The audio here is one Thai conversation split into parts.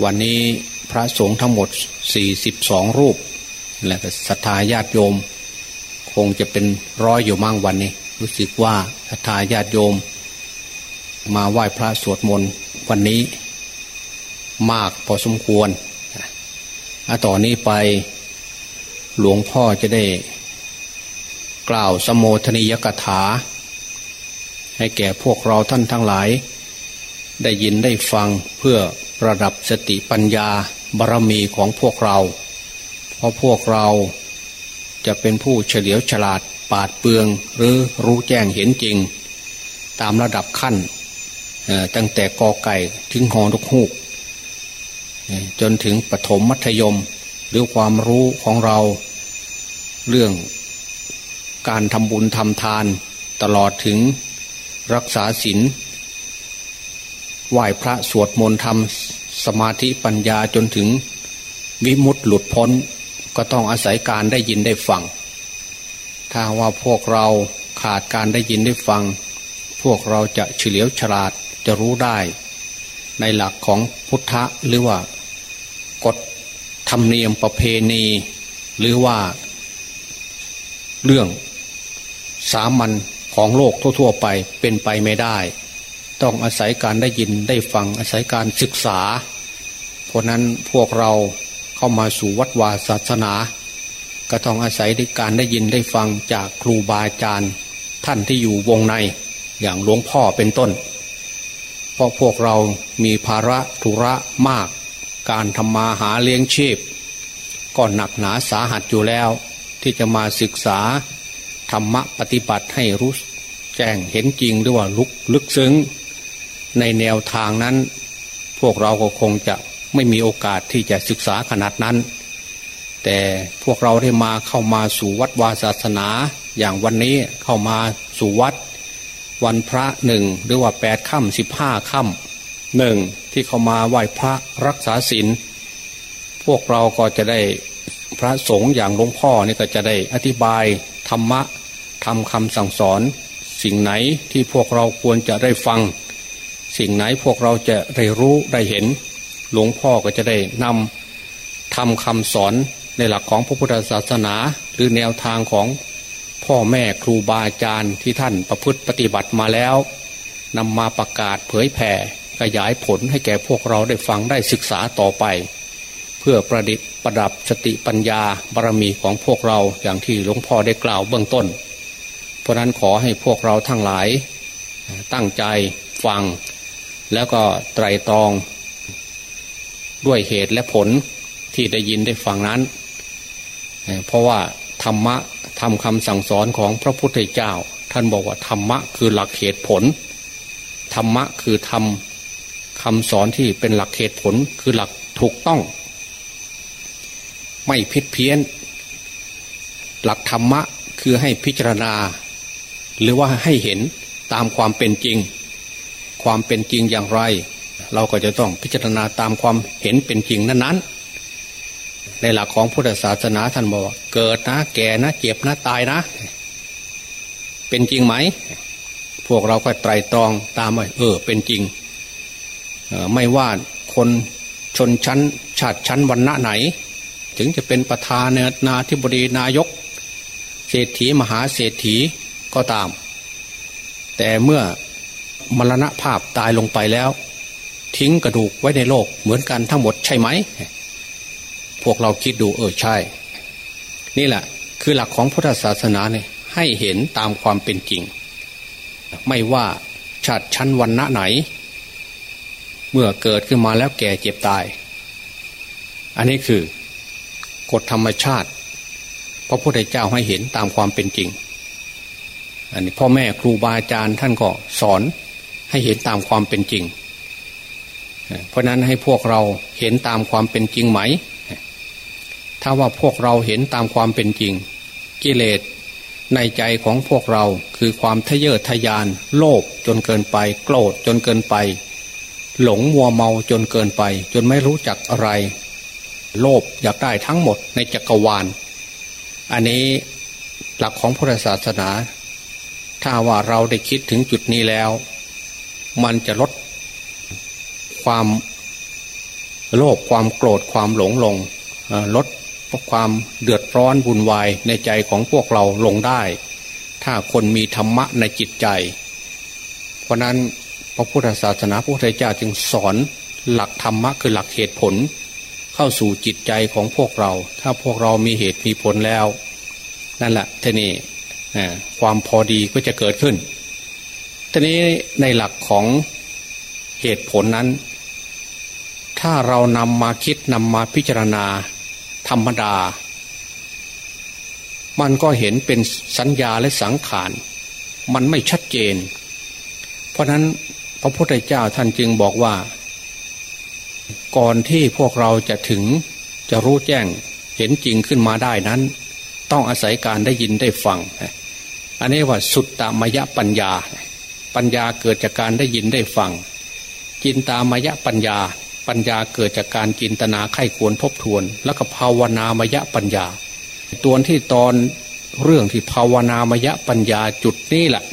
วันนี้พระสงฆ์ทั้งหมดสี่สิบสองรูป และศรัทธาญาติโยม คงจะเป็นร้อยอยู่มั่งวันนี้ รู้สึกว่าศรัทธาญาติโยม มาไหว้พระสวดมนต์วันนี้ มากพอสมควรอาต่อนนี้ไปหลวงพ่อจะได้ กล่าวสมโภชนิยกถา ให้แก่พวกเราท่านทั้งหลาย ได้ยินได้ฟังเพื่อ ระดับสติปัญญาบารมีของพวกเรา เพราะพวกเราจะเป็นผู้เฉลียวฉลาดปาดเปืองหรือรู้แจ้งเห็นจริง ตามระดับขั้นตั้งแต่กอไก่ถึงหอนกฮูก จนถึงปฐมมัธยมหรือความรู้ของเรา เรื่องการทำบุญทำทานตลอดถึงรักษาศีลไหว้พระสวดมนต์ทำ สมาธิปัญญาจนถึงวิมุตติหลุดพ้น ก็ต้องอาศัยการได้ยินได้ฟัง ถ้าว่าพวกเราขาดการได้ยินได้ฟัง พวกเราจะเฉลียวฉลาดจะรู้ได้ ในหลักของพุทธะหรือว่ากฎธรรมเนียมประเพณี หรือว่า เรื่องสามัญของโลกทั่ว ๆ ไปเป็นไปไม่ได้ ต้องอาศัยการได้ยินได้ฟังอาศัยการศึกษา เพราะนั้นพวกเราเข้ามาสู่วัดวาศาสนา ก็ต้องอาศัยในการได้ยินได้ฟังจากครูบาอาจารย์ท่านที่อยู่วงในอย่างหลวงพ่อเป็นต้น เพราะพวกเรามีภาระธุระมาก การทำมาหาเลี้ยงชีพก็หนักหนาสาหัสอยู่แล้ว ที่จะมาศึกษาธรรมะปฏิบัติให้รู้แจ้งเห็นจริงหรือว่าลุกลึกซึ้ง ในแนวทางนั้น พวกเราก็คงจะไม่มีโอกาสที่จะศึกษาขนาดนั้น แต่พวกเราได้มาเข้ามาสู่วัดวาศาสนา อย่างวันนี้เข้ามาสู่วัด วันพระหนึ่งหรือว่าแปดค่ำสิบห้าค่ำหนึ่งที่เข้ามาไหว้พระรักษาศีลพวกเราก็จะได้พระสงฆ์อย่างหลวงพ่อนี่ก็จะได้อธิบายธรรมะทำคำสั่งสอน สิ่งไหนที่พวกเราควรจะได้ฟัง สิ่งไหนพวกเราจะได้รู้ได้เห็น หลวงพ่อก็จะได้นำทำคำสอนในหลักของพระพุทธศาสนา หรือแนวทางของพ่อแม่ครูบาอาจารย์ที่ท่านประพฤติปฏิบัติมาแล้วนำมาประกาศเผยแผ่ขยายผลให้แก่พวกเราได้ฟังได้ศึกษาต่อไป เพื่อประดิษฐ์ประดับสติปัญญาบารมีของพวกเราอย่างที่หลวงพ่อได้กล่าวเบื้องต้น เพราะนั้นขอให้พวกเราทั้งหลาย ตั้งใจฟัง แล้วก็ไตรตรอง ด้วยเหตุและผลที่ได้ยินได้ฟังนั้น เพราะว่าธรรมะทำคำสั่งสอนของพระพุทธเจ้า ท่านบอกว่าธรรมะคือหลักเหตุผล ธรรมะคือทำคำสอนที่เป็นหลักเหตุผลคือหลักถูกต้อง ไม่ผิดเพี้ยน หลักธรรมะคือให้พิจารณา หรือว่าให้เห็นตามความเป็นจริง ความเป็นจริงอย่างไร เราก็จะต้องพิจารณาตามความเห็นเป็นจริงนั้นๆ ในหลักของพุทธศาสนาท่านบอกเกิดนะ แก่นะ เจ็บนะตายนะ เป็นจริงไหม พวกเราก็ไตรตรองตามไปเออ เป็นจริง ไม่ว่าคนชนชั้น ชาติชั้นวันณะไหน ถึงจะเป็นประธานนาธิบดีนายก เศรษฐีมหาเศรษฐีก็ตาม แต่เมื่อ มรณะภาพตายลงไปแล้ว ทิ้งกระดูกไว้ในโลกเหมือนกันทั้งหมดใช่ไหม พวกเราคิดดูเออใช่ นี่แหละ คือหลักของพุทธศาสนาเนี่ยให้เห็นตามความเป็นจริง ไม่ว่าชาติชั้นวันณะไหน เมื่อเกิดขึ้นมาแล้วแก่เจ็บตาย อันนี้คือกฎธรรมชาติพระพุทธเจ้าให้เห็นตามความเป็นจริงอันนี้พ่อแม่ครูบาอาจารย์ท่านก็สอน ให้เห็นตามความเป็นจริง เพราะนั้นให้พวกเราเห็นตามความเป็นจริงไหม ถ้าว่าพวกเราเห็นตามความเป็นจริง กิเลสในใจของพวกเราคือความทะเยอทะยาน โลภจนเกินไป โกรธจนเกินไป หลงมัวเมาจนเกินไป จนไม่รู้จักอะไร โลภอยากได้ทั้งหมดในจักรวาล อันนี้หลักของพุทธศาสนา ถ้าว่าเราได้คิดถึงจุดนี้แล้ว มันจะลดความโลภความโกรธความหลงลงลดความเดือดร้อนวุ่นวายในใจของพวกเราลงได้ ถ้าคนมีธรรมะในจิตใจ เพราะนั้นพระพุทธศาสนาพระพุทธเจ้าจึงสอนหลักธรรมะคือหลักเหตุผล เข้าสู่จิตใจของพวกเรา ถ้าพวกเรามีเหตุมีผลแล้ว นั่นแหละทีนี้ความพอดีก็จะเกิดขึ้น ทีนี้ในหลักของเหตุผลนั้น ถ้าเรานำมาคิดนำมาพิจารณาธรรมดา มันก็เห็นเป็นสัญญาและสังขาร มันไม่ชัดเจน เพราะนั้นพระพุทธเจ้าท่านจึงบอกว่า ก่อนที่พวกเราจะถึงจะรู้แจ้งเห็นจริงขึ้นมาได้นั้น ต้องอาศัยการได้ยินได้ฟัง อันนี้ว่าสุดตามยปัญญา ปัญญาเกิดจากการได้ยินได้ฟัง จินตามายะปัญญา ปัญญาเกิดจากการจินตนาไข้ควรทบทวน แล้วก็ภาวนามายะปัญญา ตัวที่ตอนเรื่องที่ภาวนามยะปัญญาจุดนี้แหละ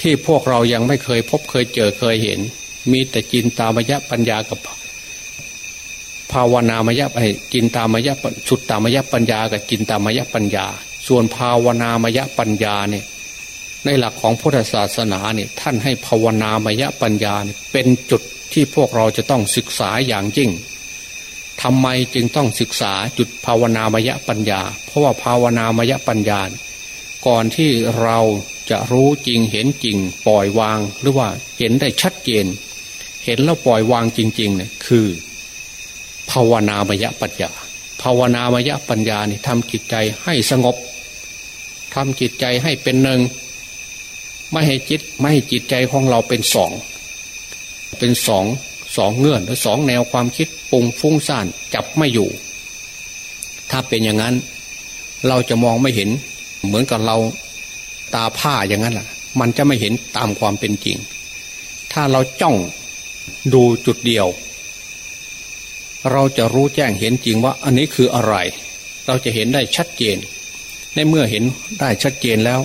ที่พวกเรายังไม่เคยพบเคยเจอเคยเห็น มีแต่จินตามยะปัญญากับภาวนามยะไอจินตามยะสุดตามยะปัญญากับจินตามยะปัญญา ส่วนภาวนามยะปัญญาเนี่ย ในหลักของพุทธศาสนาเนี่ยท่านให้ภาวนามยปัญญาเป็นจุดที่พวกเราจะต้องศึกษาอย่างยิ่งทำไมจึงต้องศึกษาจุดภาวนามยปัญญา เพราะว่าภาวนามยปัญญา ก่อนที่เราจะรู้จริงเห็นจริง ปล่อยวางหรือว่าเห็นได้ชัดเจน เห็นแล้วปล่อยวางจริงๆเนี่ยคือ ภาวนามยปัญญา ภาวนามยปัญญาเนี่ยทำจิตใจให้สงบทำจิตใจให้เป็นหนึ่ง ไม่ให้จิตไม่ให้จิตใจของเราเป็นสอง เป็นสองสองเงื่อนหรือสองแนวความคิดปุงฟุ้งซ่านจับไม่อยู่ ถ้าเป็นอย่างนั้น เราจะมองไม่เห็น เหมือนกับเราตาผ้าอย่างนั้นแหละมันจะไม่เห็นตามความเป็นจริง ถ้าเราจ้องดูจุดเดียว เราจะรู้แจ้งเห็นจริงว่าอันนี้คืออะไร เราจะเห็นได้ชัดเจน ในเมื่อเห็นได้ชัดเจนแล้ว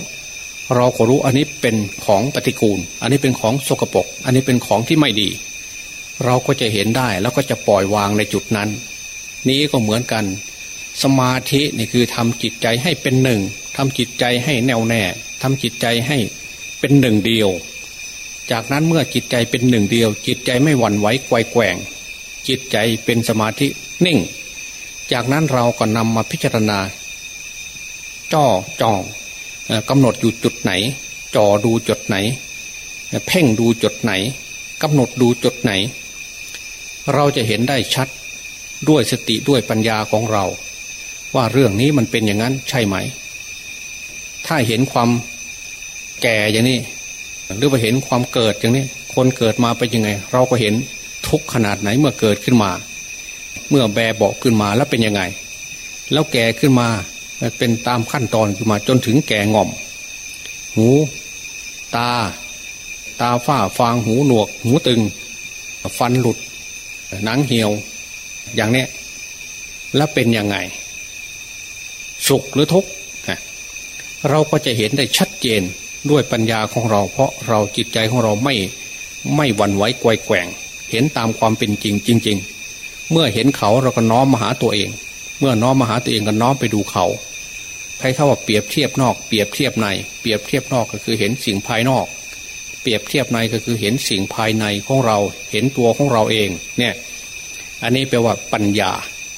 เราก็รู้อันนี้เป็นของปฏิกูล อันนี้เป็นของสกปรกอันนี้เป็นของที่ไม่ดี เราก็จะเห็นได้แล้วก็จะปล่อยวางในจุดนั้น นี้ก็เหมือนกัน สมาธินี่คือทำจิตใจให้เป็นหนึ่งทำจิตใจให้แน่วแน่ ทำจิตใจให้เป็นหนึ่งเดียว จากนั้นเมื่อจิตใจเป็นหนึ่งเดียว จิตใจไม่หวั่นไหวไกวแกว่ง จิตใจเป็นสมาธินิ่ง จากนั้นเราก็นำมาพิจารณา จ้อจอง กำหนดอยู่จุดไหนจ่อดูจุดไหน เพ่งดูจุดไหนกำหนดดูจุดไหน เราจะเห็นได้ชัดด้วยสติด้วยปัญญาของเรา ว่าเรื่องนี้มันเป็นอย่างนั้นใช่ไหม ถ้าเห็นความแก่อย่างนี้หรือว่าเห็นความเกิดอย่างนี้ คนเกิดมาเป็นยังไง เราก็เห็นทุกขนาดไหนเมื่อเกิดขึ้นมา เมื่อแบเบาขึ้นมาแล้วเป็นยังไง แล้วแก่ขึ้นมา เป็นตามขั้นตอนขึ้นมาจนถึงแก่ง่อม หู ตา ตาฝ้าฟางหูหนวก หูตึง ฟันหลุด หนังเหี่ยว อย่างนี้แล้วเป็นยังไง สุขหรือทุกข์เราก็จะเห็นได้ชัดเจนด้วยปัญญาของเรา เพราะเราจิตใจของเราไม่ไม่หวั่นไหวกวยแกว่ง เห็นตามความเป็นจริงจริง ๆ เมื่อเห็นเขาเราก็น้อมมาหาตัวเอง เมื่อน้อมมาหาตัวเองก็น้อมไปดูเขา ใครเข้าว่าเปรียบเทียบนอกเปรียบเทียบใน เปรียบเทียบนอกก็คือเห็นสิ่งภายนอก เปรียบเทียบในก็คือเห็นสิ่งภายในของเรา เห็นตัวของเราเองเนี่ยอันนี้แปลว่าปัญญา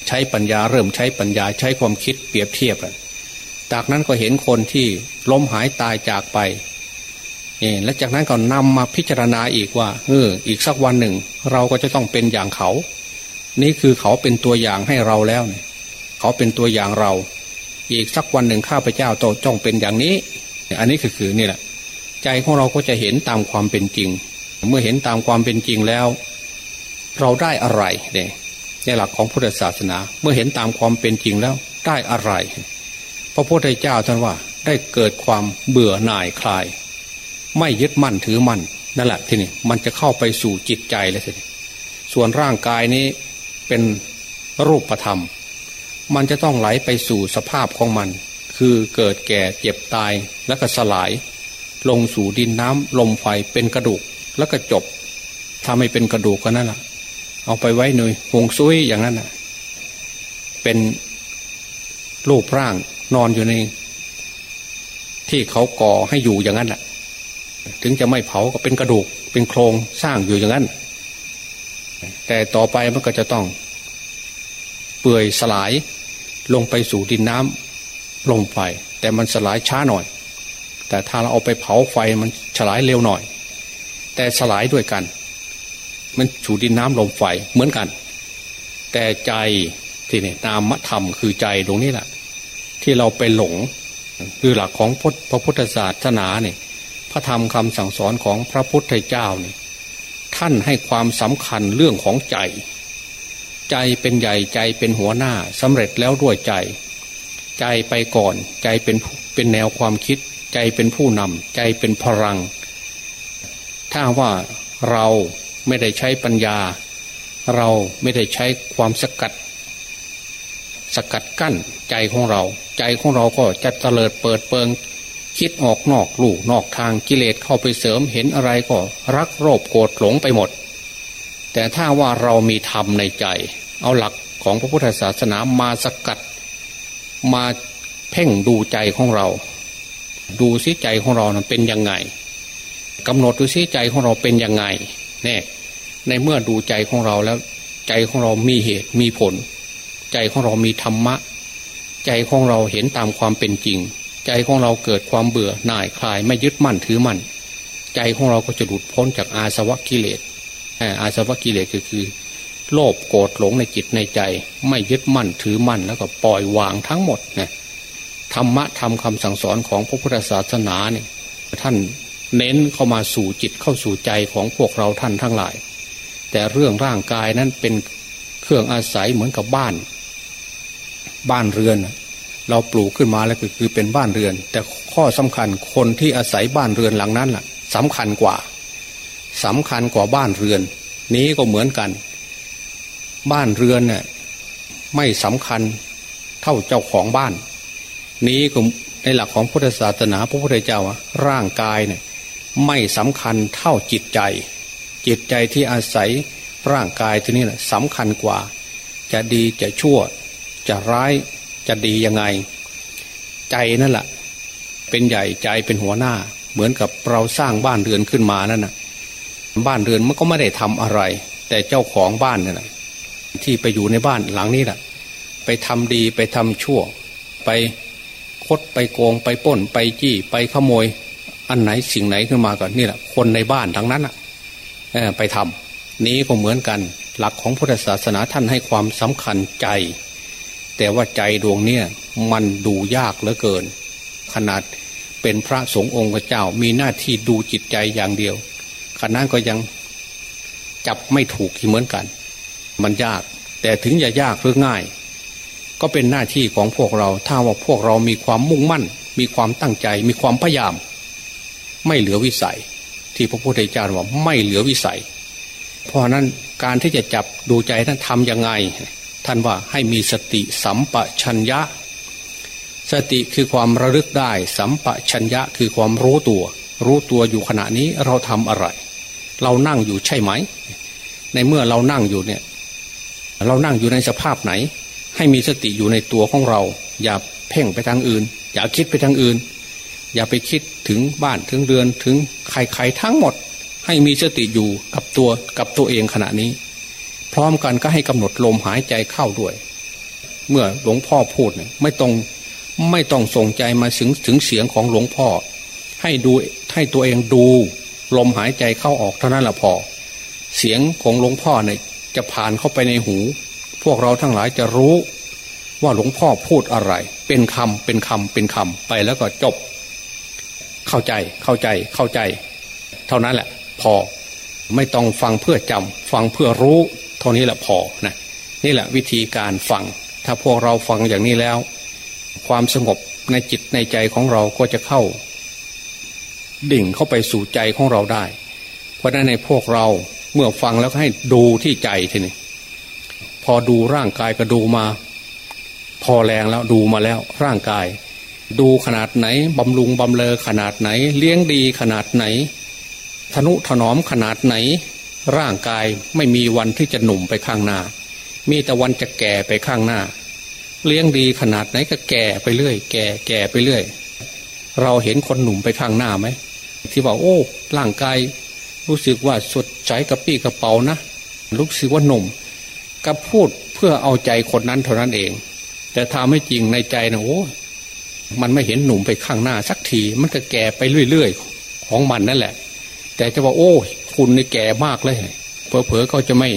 ใช้ปัญญาเริ่มใช้ปัญญาใช้ความคิดเปรียบเทียบจากนั้นก็เห็นคนที่ล้มหายตายจากไปเอและจากนั้นก็นำมาพิจารณาอีกว่าเอออีกสักวันหนึ่ง เราก็จะต้องเป็นอย่างเขา นี่คือเขาเป็นตัวอย่างให้เราแล้วเนี่ยเขาเป็นตัวอย่างเรา อีกสักวันหนึ่งข้าพเจ้าโตจ้องเป็นอย่างนี้ อันนี้คือคือนี่แหละ ใจของเราก็จะเห็นตามความเป็นจริง เมื่อเห็นตามความเป็นจริงแล้ว เราได้อะไรเนี่ยในหลักของพุทธศาสนา เมื่อเห็นตามความเป็นจริงแล้วได้อะไรพระพุทธเจ้าท่านว่าได้เกิดความเบื่อหน่ายคลาย ไม่ยึดมั่นถือมั่นนั่นแหละทีนี้มันจะเข้าไปสู่จิตใจแล้วทีนี้ส่วนร่างกายนี้เป็นรูปธรรม มันจะต้องไหลไปสู่สภาพของมัน คือเกิดแก่เจ็บตายแล้วก็สลาย ลงสู่ดินน้ำลมไฟเป็นกระดูกแล้วก็จบถ้าไม่เป็นกระดูกก็นั่นแหละเอาไปไว้หน่วยหงซุยอย่างนั้นอะ เป็นรูปร่างนอนอยู่ใน ที่เขาก่อให้อยู่อย่างนั้นแหละถึงจะไม่เผาก็เป็นกระดูก เป็นโครงสร้างอยู่อย่างนั้น แต่ต่อไปมันก็จะต้อง เปื่อยสลาย ลงไปสู่ดินน้ำลงไฟแต่มันสลายช้าหน่อย แต่ถ้าเราเอาไปเผาไฟมันสลายเร็วหน่อย แต่สลายด้วยกัน มันสู่ดินน้ำลมไฟเหมือนกัน แต่ใจที่นี่นามธรรมคือใจตรงนี้แหละที่เราไปหลงคือหลักของพระพุทธศาสนาเนี่ยพระธรรมคำสั่งสอนของพระพุทธเจ้าเนี่ยท่านให้ความสำคัญเรื่องของใจ ใจเป็นใหญ่ใจเป็นหัวหน้าสำเร็จแล้วด้วยใจ ใจไปก่อนใจเป็นเป็นแนวความคิด ใจเป็นผู้นำใจเป็นพลัง ถ้าว่าเราไม่ได้ใช้ปัญญา เราไม่ได้ใช้ความสกัด สกัดกั้นใจของเรา ใจของเราก็จะเตลิดเปิดเปิง คิดออกนอกลูกนอกทางกิเลสเข้าไปเสริมเห็นอะไรก็รักโรบโกรธหลงไปหมด แต่ถ้าว่าเรามีธรรมในใจ เอาหลักของพระพุทธศาสนามาสกัด มาเพ่งดูใจของเรา ดูซิใจของเรานะเป็นยังไงกำหนดดูซิใจของเราเป็นยังไงเนี่ยในเมื่อดูใจของเราแล้ว ใจของเรามีเหตุมีผล ใจของเรามีธรรมะ ใจของเราเห็นตามความเป็นจริง ใจของเราเกิดความเบื่อหน่ายคลายไม่ยึดมั่นถือมั่นใจของเราก็จะหลุดพ้นจากอาสวะกิเลสอาสวะกิเลสก็คือ โลภโกรธหลงในจิตในใจ ไม่ยึดมั่นถือมั่นแล้วก็ปล่อยวางทั้งหมดเนี่ยธรรมะทำคำสั่งสอนของพระพุทธศาสนาเนี่ยท่านเน้นเข้ามาสู่จิตเข้าสู่ใจของพวกเราท่านทั้งหลาย แต่เรื่องร่างกายนั้นเป็นเครื่องอาศัยเหมือนกับบ้าน บ้านเรือน เราปลูกขึ้นมาแล้วก็คือเป็นบ้านเรือน แต่ข้อสำคัญคนที่อาศัยบ้านเรือนหลังนั้นล่ะสำคัญกว่าสำคัญกว่าบ้านเรือน นี้ก็เหมือนกัน บ้านเรือนเนี่ยไม่สำคัญเท่าเจ้าของบ้าน นี้ก็ในหลักของพุทธศาสนาพระพุทธเจ้าร่างกายเนี่ยไม่สำคัญเท่าจิตใจ จิตใจที่อาศัยร่างกายทีนี่แหละสำคัญกว่า จะดีจะชั่ว จะร้ายจะดียังไง ใจนั่นแหละเป็นใหญ่ใจเป็นหัวหน้า เหมือนกับเราสร้างบ้านเรือนขึ้นมานั่นนะบ้านเรือนมันก็ไม่ได้ทำอะไร แต่เจ้าของบ้านนี่ยนะ ที่ไปอยู่ในบ้านหลังนี้แหละไปทำดีไปทำชั่ว ไปคดไปโกงไปป้น ไปจี้ไปขโมย อันไหนสิ่งไหนขึ้นมาก่อนนี่แหละคนในบ้านทั้งนั้นอะไปทำนี้ก็เหมือนกันหลักของพุทธศาสนาท่านให้ความสำคัญใจ แต่ว่าใจดวงเนี่ยมันดูยากเหลือเกิน ขนาดเป็นพระสงฆ์องค์เจ้ามีหน้าที่ดูจิตใจอย่างเดียวขณะก็ยังจับไม่ถูกเหมือนกัน มันยาก แต่ถึงจะยากหรือง่าย ก็เป็นหน้าที่ของพวกเรา ถ้าว่าพวกเรามีความมุ่งมั่น มีความตั้งใจ มีความพยายาม ไม่เหลือวิสัย ที่พระพุทธเจ้าว่าไม่เหลือวิสัย เพราะนั้นการที่จะจับดูใจท่านทำยังไง ท่านว่าให้มีสติสัมปชัญญะ สติคือความระลึกได้ สัมปชัญญะคือความรู้ตัว รู้ตัวอยู่ขณะนี้เราทำอะไร เรานั่งอยู่ใช่ไหม ในเมื่อเรานั่งอยู่เนี่ย เรานั่งอยู่ในสภาพไหน ให้มีสติอยู่ในตัวของเรา อย่าเพ่งไปทางอื่น อย่าคิดไปทางอื่น อย่าไปคิดถึงบ้านถึงเรือนถึงใครๆทั้งหมด ให้มีสติอยู่กับตัวกับตัวเองขณะนี้ พร้อมกันก็ให้กำหนดลมหายใจเข้าด้วย เมื่อหลวงพ่อพูดเนี่ยไม่ต้องไม่ต้องส่งใจมาถึงถึงเสียงของหลวงพ่อ ให้ดูให้ตัวเองดู ลมหายใจเข้าออกเท่านั้นแหละพอ เสียงของหลวงพ่อเนี่ย จะผ่านเข้าไปในหู พวกเราทั้งหลายจะรู้ว่าหลวงพ่อพูดอะไร เป็นคำเป็นคำเป็นคำไปแล้วก็จบ เข้าใจเข้าใจเข้าใจ เท่านั้นแหละ พอไม่ต้องฟังเพื่อจำฟังเพื่อรู้ เท่านี้แหละพอนะนี่แหละวิธีการฟัง ถ้าพวกเราฟังอย่างนี้แล้ว ความสงบในจิตในใจของเราก็จะเข้า ดิ่งเข้าไปสู่ใจของเราได้ เพราะนั้นในพวกเรา เมื่อฟังแล้วให้ดูที่ใจทีนี้พอดูร่างกายก็ดูมา พอแรงแล้วดูมาแล้วร่างกาย ดูขนาดไหนบำรุงบำเลอขนาดไหน เลี้ยงดีขนาดไหน ทนุถนอมขนาดไหน ร่างกายไม่มีวันที่จะหนุ่มไปข้างหน้า มีแต่วันจะแก่ไปข้างหน้า เลี้ยงดีขนาดไหนก็แก่ไปเรื่อย แก่แก่ไปเรื่อย เราเห็นคนหนุ่มไปข้างหน้าไหมที่ว่าโอ้ ร่างกายรู้สึกว่าสด ใจกระปี้กระเป๋านะรู้สึกว่าหนุ่มก็พูดเพื่อเอาใจคนนั้นเท่านั้นเอง แต่ทำให้จริงในใจนะโอ้มันไม่เห็นหนุ่มไปข้างหน้าสักที มันก็แก่ไปเรื่อยๆ ของมันนั่นแหละ แต่จะว่า โอ้คุณนี่แก่มากเลยเผลอๆเขาจะไม่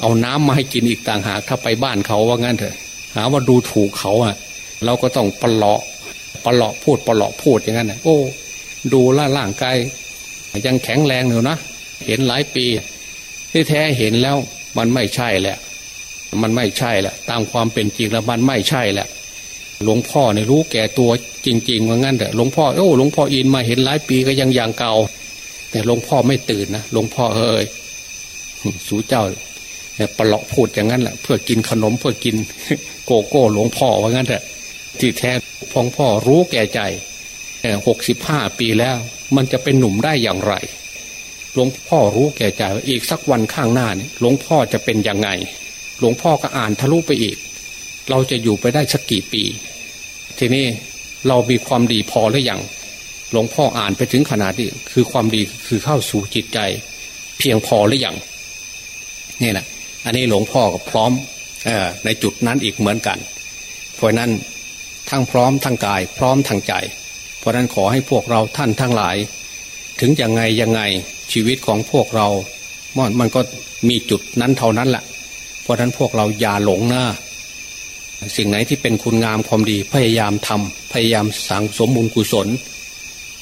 เอาน้ำมาให้กินอีกต่างหากถ้าไปบ้านเขาว่างั้นเถอะ หาว่าดูถูกเขาอะ เราก็ต้องปลาะปลาะพูดปลาะพูดอย่างนั้นนะโอ้ ดูล่าร่างกายยังแข็งแรงอยู่นะ เห็นหลายปี ที่แท้เห็นแล้วมันไม่ใช่แหละ มันไม่ใช่แหละ ตามความเป็นจริงแล้วมันไม่ใช่แหละ หลวงพ่อเนี่ยรู้แก่ตัวจริงๆว่างั้นแต่หลวงพ่อโอ้หลวงพ่ออินมาเห็นหลายปีก็ยังอย่างเก่า แต่หลวงพ่อไม่ตื่นนะหลวงพ่อเอ้ยสูเจ้าเนี่ยปลาะพูดอย่างนั้นแหละเพื่อกินขนมเพื่อกินโกโก้หลวงพ่อว่างั้นแต่ที่แท้พองพ่อรู้แก่ใจหกสิบห้าปีแล้ว มันจะเป็นหนุ่มได้อย่างไร หลวงพ่อรู้แก่ใจว่าอีกสักวันข้างหน้าเนี่ยหลวงพ่อจะเป็นยังไง หลวงพ่อก็อ่านทะลุไปอีก เราจะอยู่ไปได้สักกี่ปี ทีนี้เรามีความดีพอหรือยังหลวงพ่ออ่านไปถึงขนาดนี้คือความดีคือเข้าสู่จิตใจ เพียงพอหรือยังนี่แหละอันนี้หลวงพ่อก็พร้อมอในจุดนั้นอีกเหมือนกัน เพราะนั้นทั้งพร้อมทั้งกาย พร้อมทั้งใจ เพราะนั้นขอให้พวกเราท่านทั้งหลาย ถึงยังไงยังไง ชีวิตของพวกเรามันมันก็มีจุดนั้นเท่านั้นแหละเพราะนั้นพวกเราอย่าหลงนะสิ่งไหนที่เป็นคุณงามความดีพยายามทำพยายามสั่งสมบุญกุศล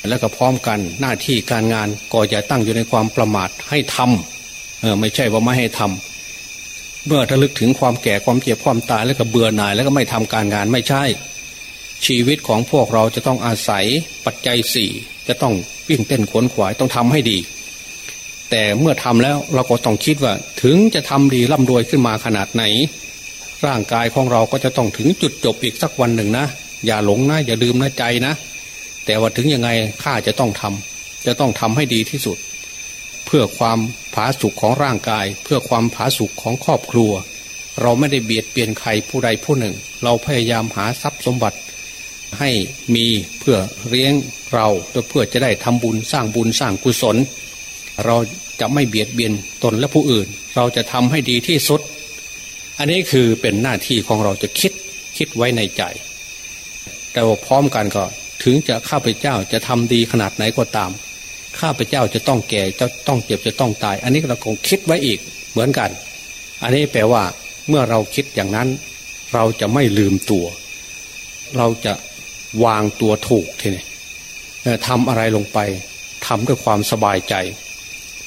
แล้วก็พร้อมกันหน้าที่การงานก็อย่าตั้งอยู่ในความประมาทให้ทำเออไม่ใช่ว่าไม่ให้ทำเมื่อระลึกถึงความแก่ความเจ็บความตายแล้วก็เบื่อหน่าย แล้วก็ไม่ทำการงานไม่ใช่ ชีวิตของพวกเราจะต้องอาศัยปัจจัยสี่จะต้องวิ่งเต้นขวนขวายต้องทำให้ดี แต่เมื่อทำแล้วเราก็ต้องคิดว่าถึงจะทำดีร่ำรวยขึ้นมาขนาดไหน ร่างกายของเราก็จะต้องถึงจุดจบอีกสักวันหนึ่งนะ อย่าหลงนะ อย่าลืมนะใจนะ แต่ว่าถึงยังไงข้าจะต้องทำจะต้องทำให้ดีที่สุด เพื่อความผาสุกของร่างกาย เพื่อความผาสุกของครอบครัว เราไม่ได้เบียดเบียนใครผู้ใดผู้หนึ่ง เราพยายามหาทรัพย์สมบัติ ให้มีเพื่อเลี้ยงเราเพื่อจะได้ทำบุญสร้างบุญสร้างกุศล เราจะไม่เบียดเบียนตนและผู้อื่น เราจะทำให้ดีที่สุด อันนี้คือเป็นหน้าที่ของเราจะคิดคิดไว้ในใจ แต่ว่าพร้อมกันก็ถึงจะข้าพเจ้าจะทำดีขนาดไหนก็ตาม ข้าพเจ้าจะต้องแก่จะต้องเจ็บจะต้องตาย อันนี้เราคงคิดไว้อีกเหมือนกัน อันนี้แปลว่าเมื่อเราคิดอย่างนั้น เราจะไม่ลืมตัว เราจะวางตัวถูกทีนี้ทำอะไรลงไปทำด้วยความสบายใจ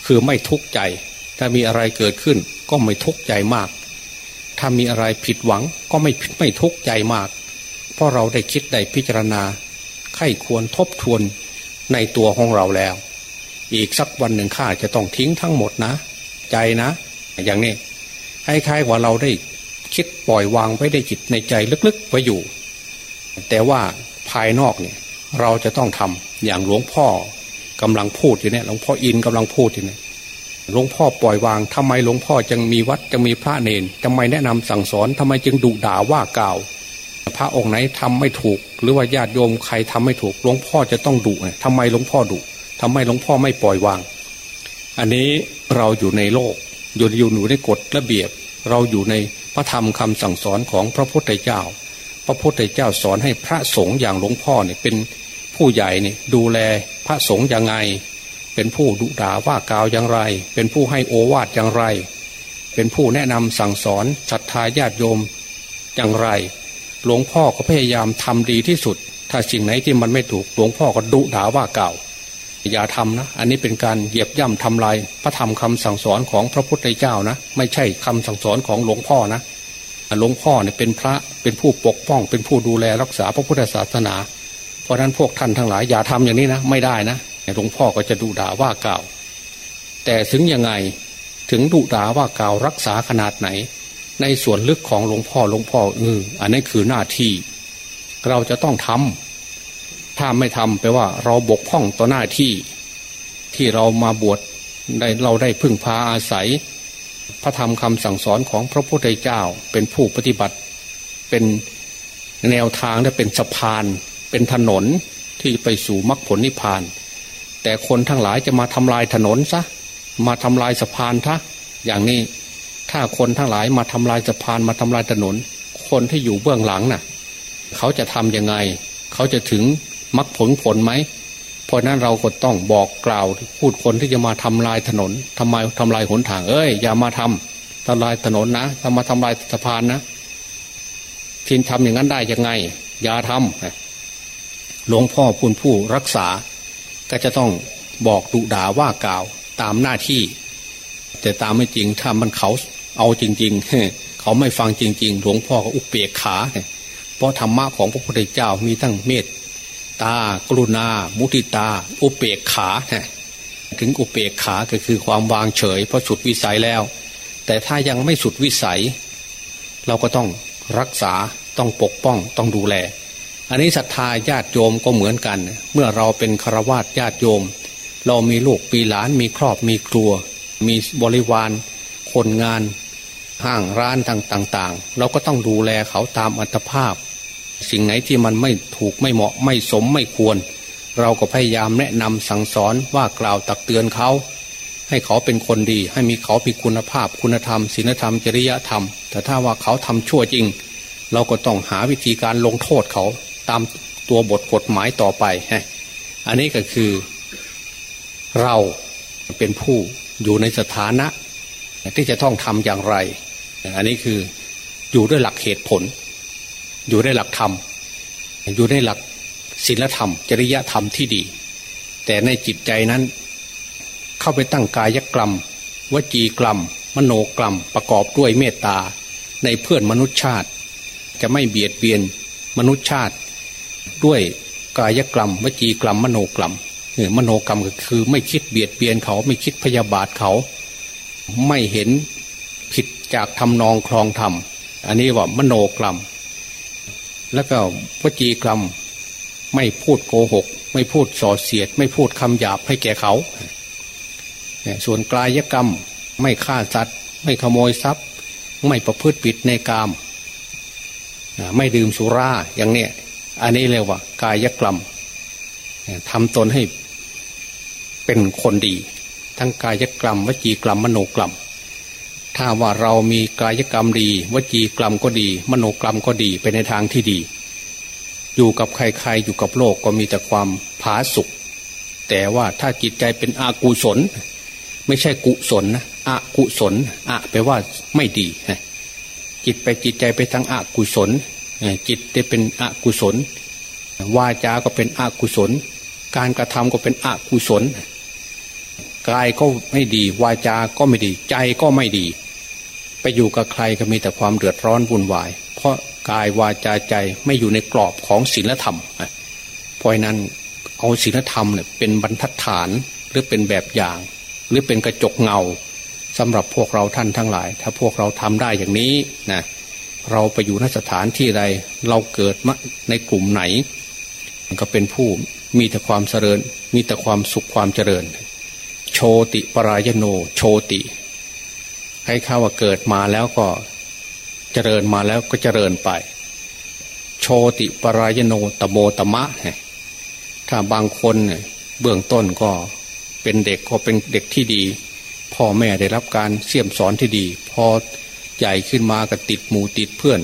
คือไม่ทุกข์ใจ ถ้ามีอะไรเกิดขึ้น ก็ไม่ทุกข์ใจมาก ถ้ามีอะไรผิดหวังก็ไม่ไม่ทุกข์ใจมาก เพราะเราได้คิดได้พิจารณาไข้ควรทบทวนในตัวของเราแล้ว อีกสักวันหนึ่งข้าจะต้องทิ้งทั้งหมดนะ ใจนะ อย่างนี้คล้ายๆว่าเราได้คิดปล่อยวางไว้ในจิตในใจลึกๆไว้อยู่ แต่ว่าภายนอกเนี่ยเราจะต้องทำอย่างหลวงพ่อ กำลังพูดอยู่เนี่ยหลวงพ่ออินกำลังพูดอยู่เนี่ยหลวงพ่อปล่อยวางทำไมหลวงพ่อจึงมีวัดจะมีพระเนนทำไมแนะนำสั่งสอนทำไมจึงดุด่าว่ากล่าว พระองค์ไหนทำไม่ถูก หรือว่าญาติโยมใครทำไม่ถูกหลวงพ่อจะต้องดุเนี่ยทำไมหลวงพ่อดุทำไมหลวงพ่อไม่ปล่อยวาง อันนี้เราอยู่ในโลกอยู่อยู่หนูในกฎระเบียบ เราอยู่ในพระธรรมคำสั่งสอนของพระพุทธเจ้า พระพุทธเจ้าสอนให้พระสงฆ์อย่างหลวงพ่อเนี่ยเป็น ผู้ใหญ่เนี่ยดูแลพระสงฆ์ยังไง เป็นผู้ดุด่าว่ากล่าวอย่างไร เป็นผู้ให้โอวาทอย่างไร เป็นผู้แนะนำสั่งสอนศรัทธาญาติโยมอย่างไร หลวงพ่อก็พยายามทำดีที่สุด ถ้าสิ่งไหนที่มันไม่ถูกหลวงพ่อก็ดุด่าว่ากล่าวอย่าทำนะ อันนี้เป็นการเหยียบย่ำทำลายพระธรรมคำสั่งสอนของพระพุทธเจ้านะ ไม่ใช่คำสั่งสอนของหลวงพ่อนะหลวงพ่อเนี่ยเป็นพระเป็นผู้ปกป้อง เป็นผู้ดูแลรักษาพระพุทธศาสนา เพราะนั้นพวกท่านทั้งหลายอย่าทำอย่างนี้นะไม่ได้นะหลวงพ่อก็จะดูด่าว่ากล่าว แต่ถึงยังไงถึงดุด่าว่ากล่าวรักษาขนาดไหน ในส่วนลึกของหลวงพ่อหลวงพ่อเอออันนี้คือหน้าที่ เราจะต้องทำถ้าไม่ทำแปลว่าเราบกพร่องต่อหน้าที่ ที่เรามาบวชได้เราได้พึ่งพาอาศัย พระธรรมคำสั่งสอนของพระพุทธเจ้าเป็นผู้ปฏิบัติ เป็นแนวทางและเป็นสะพาน เป็นถนนที่ไปสู่มรรคผลนิพพาน แต่คนทั้งหลายจะมาทำลายถนนซะมาทำลายสะพานทะอย่างนี้ถ้าคนทั้งหลายมาทำลายสะพานมาทำลายถนน คนที่อยู่เบื้องหลังน่ะ เขาจะทำยังไง เขาจะถึงมรรคผลผลไหมเพราะนั้นเราก็ต้องบอกกล่าวพูดคนที่จะมาทำลายถนนทำไมทำลายหนทาง เอ้ย อย่ามาทำทำลายถนนนะทำมาทำลายสะพานนะทินทำอย่างนั้นได้ยังไง อย่าทำ หลวงพ่อพูนผู้รักษา ก็จะต้องบอกดุด่าว่ากล่าวตามหน้าที่ แต่ตามไม่จริงถ้ามันเขาเอาจริง ๆ เขาไม่ฟังจริง ๆ หลวงพ่อก็อุปเปกขาเพราะธรรมะของพระพุทธเจ้ามีทั้งเมตตากรุณา มุติตา อุเปกขาถึงอุเปกขาก็คือความวางเฉย เพราะสุดวิสัยแล้ว แต่ถ้ายังไม่สุดวิสัย เราก็ต้องรักษาต้องปกป้องต้องดูแล อันนี้ศรัทธาญาติโยมก็เหมือนกัน เมื่อเราเป็นฆราวาสญาติโยม เรามีลูกปีหลานมีครอบมีครัว มีบริวาร คนงานห้างร้านต่างๆ เราก็ต้องดูแลเขาตามอัตภาพ สิ่งไหนที่มันไม่ถูกไม่เหมาะไม่สมไม่ควร เราก็พยายามแนะนำสั่งสอนว่ากล่าวตักเตือนเขา ให้เขาเป็นคนดี ให้มีเขามีคุณภาพ คุณธรรมศีลธรรมจริยธรรม แต่ถ้าว่าเขาทำชั่วจริง เราก็ต้องหาวิธีการลงโทษเขา ตามตัวบทกฎหมายต่อไปอันนี้ก็คือเราเป็นผู้อยู่ในสถานะ ที่จะต้องทำอย่างไร อันนี้คืออยู่ด้วยหลักเหตุผล อยู่ด้วยหลักธรรม อยู่ในหลักศีลธรรม จริยธรรมที่ดี แต่ในจิตใจนั้น เข้าไปตั้งกายกรรม วจีกรรม มโนกรรม ประกอบด้วยเมตตา ในเพื่อนมนุษยชาติ จะไม่เบียดเบียนมนุษยชาติ ด้วยกายกรรมวจีกรรมมโนกรรมเนี่ยมโนกรรมก็คือไม่คิดเบียดเบียนเขาไม่คิดพยาบาทเขา ไม่เห็นผิดจากทำนองคลองธรรม อันนี้ว่ามโนกรรม แล้วก็วจีกรรมไม่พูดโกหก ไม่พูดส่อเสียด ไม่พูดคำหยาบให้แก่เขา ส่วนกายกรรมไม่ฆ่าสัตว์ ไม่ขโมยทรัพย์ ไม่ประพฤติผิดในกาม ไม่ดื่มสุราอย่างเนี้ย อันนี้เรียกว่า กายกรรมทำตนให้เป็นคนดี ทั้งกายกรรม วจีกรรม มโนกรรม ถ้าว่าเรามีกายกรรมดี วจีกรรมก็ดี มโนกรรมก็ดีไปในทางที่ดี อยู่กับใครๆอยู่กับโลกก็มีแต่ความผาสุกแต่ว่าถ้าจิตใจเป็นอากุศล ไม่ใช่กุศลนะอากุศลอะแปลว่าไม่ดีจิตไปจิตใจไปทางอากุศล จิตได้เป็นอกุศล วาจาก็เป็นอกุศล การกระทำก็เป็นอกุศลกายก็ไม่ดี วาจาก็ไม่ดี ใจก็ไม่ดี ไปอยู่กับใครก็มีแต่ความเดือดร้อนวุ่นวาย เพราะกายวาจาใจไม่อยู่ในกรอบของศีลธรรมเพราะนั้นเอาศีลธรรมเนี่ยเป็นบรรทัดฐานหรือเป็นแบบอย่าง หรือเป็นกระจกเงาสำหรับพวกเราท่านทั้งหลาย ถ้าพวกเราทำได้อย่างนี้นะ เราไปอยู่นสถานที่ใด เราเกิดมาในกลุ่มไหน ก็เป็นผู้มีแต่ความเจริญ มีแต่ความสุขความเจริญ โชติปรายโน โชติให้ข้าว่าเกิดมาแล้วก็เจริญมาแล้วก็เจริญไป โชติปรายโนตโมตมะถ้าบางคนเบื้องต้นก็เป็นเด็กก็เป็นเด็กที่ดีพ่อแม่ได้รับการเสี่ยมสอนที่ดี พอ ใหญ่ขึ้นมาก็ติดหมู่ติดเพื่อน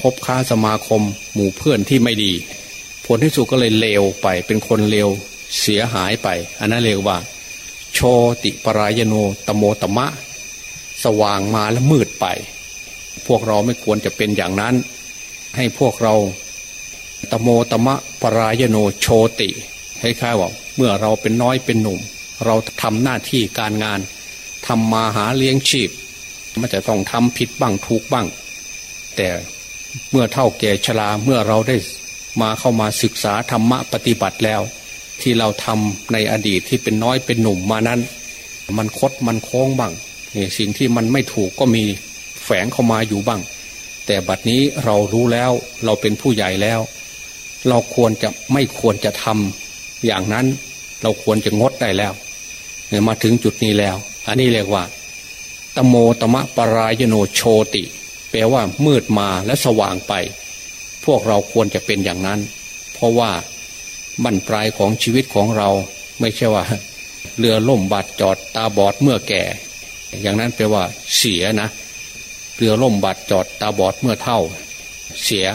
คบค้าสมาคม หมู่เพื่อนที่ไม่ดี ผลที่สุดก็เลยเลวไป เป็นคนเลวเสียหายไป อันนั้นเรียกว่า โชติปรายโนตโมตมะ สว่างมาแล้วมืดไป พวกเราไม่ควรจะเป็นอย่างนั้น ให้พวกเราตโมตมะปรายโนโชติให้ค่ายว่าเมื่อเราเป็นน้อยเป็นหนุ่ม เราทำหน้าที่การงานทำมาหาเลี้ยงชีพ มันจะต้องทำผิดบ้างถูกบ้าง แต่เมื่อเท่าแก่ชราเมื่อเราได้มาเข้ามาศึกษาธรรมะปฏิบัติแล้ว ที่เราทำในอดีตที่เป็นน้อยเป็นหนุ่มมานั้น มันคดมันโค้งบ้างสิ่งที่มันไม่ถูกก็มีแฝงเข้ามาอยู่บ้าง แต่บัดนี้เรารู้แล้วเราเป็นผู้ใหญ่แล้ว เราควรจะไม่ควรจะทำอย่างนั้นเราควรจะงดได้แล้วมาถึงจุดนี้แล้ว อันนี้เรียกว่า ตโมตมะปรายโนโชติ แปลว่ามืดมาและสว่างไป พวกเราควรจะเป็นอย่างนั้น เพราะว่าบั้นปลายของชีวิตของเราไม่ใช่ว่า เรือล่มบาดจอดตาบอดเมื่อแก่ อย่างนั้นแปลว่า เสียนะ เรือล่มบาดจอดตาบอดเมื่อเท่า เสีย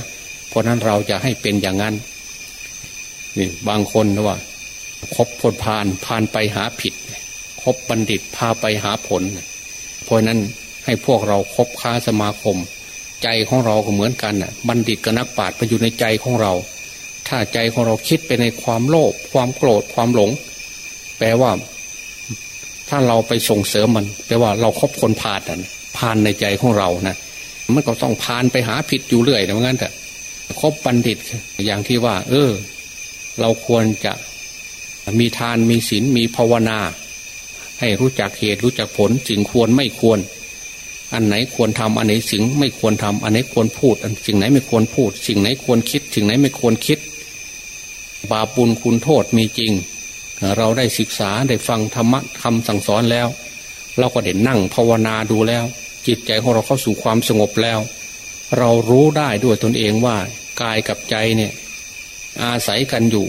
เพราะนั้นเราจะให้เป็นอย่างนั้นนี่บางคนว่าคบผลพานพานไปหาผิดคบบัณฑิตพาไปหาผล เพราะนั้นให้พวกเราครบค้าสมาคม ใจของเราก็เหมือนกันน่ะบัณฑิตกับนักปราชญ์ไปอยู่ในใจของเรา ถ้าใจของเราคิดไปในความโลภความโกรธความหลง แปลว่า ถ้าเราไปส่งเสริมมัน แปลว่าเราครบคนพาดน่ะพานในใจของเรานะมันก็ต้องพานไปหาผิดอยู่เรื่อยนะงั้นแต่คบบัณฑิตอย่างที่ว่า เออ เราควรจะมีทานมีศีลมีภาวนา ให้รู้จักเหตุรู้จักผลสิ่งควรไม่ควร อันไหนควรทำอันไหนสิ่งไม่ควรทำอันไหนควรพูด อันสิ่งไหนไม่ควรพูด สิ่งไหนควรคิด สิ่งไหนไม่ควรคิด บาปุลคุณโทษมีจริง เราได้ศึกษาได้ฟังธรรมะคำสั่งสอนแล้ว เราก็เด่นนั่งภาวนาดูแล้ว จิตใจของเราเข้าสู่ความสงบแล้ว เรารู้ได้ด้วยตนเองว่ากายกับใจเนี่ยอาศัยกันอยู่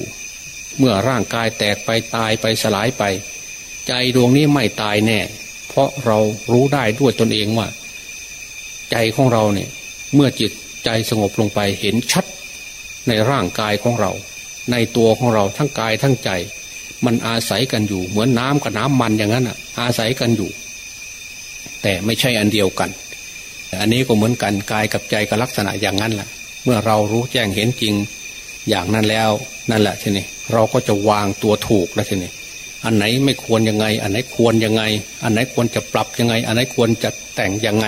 เมื่อร่างกายแตกไปตายไปสลายไป ใจดวงนี้ไม่ตายแน่ เพราะเรารู้ได้ด้วยตนเองว่า ใจของเราเนี่ย เมื่อจิตใจสงบลงไปเห็นชัดในร่างกายของเรา ในตัวของเราทั้งกายทั้งใจ มันอาศัยกันอยู่เหมือนน้ำกับน้ำมันอย่างนั้นอะ อาศัยกันอยู่ แต่ไม่ใช่อันเดียวกัน อันนี้ก็เหมือนกันกายกับใจก็ลักษณะอย่างนั้นแหละเมื่อเรารู้แจ้งเห็นจริงอย่างนั้นแล้ว นั่นแหละทีนี้เราก็จะวางตัวถูกแล้วทีนี้ อันไหนไม่ควรยังไง อันไหนควรยังไง อันไหนควรจะปรับยังไง อันไหนควรจะแต่งยังไง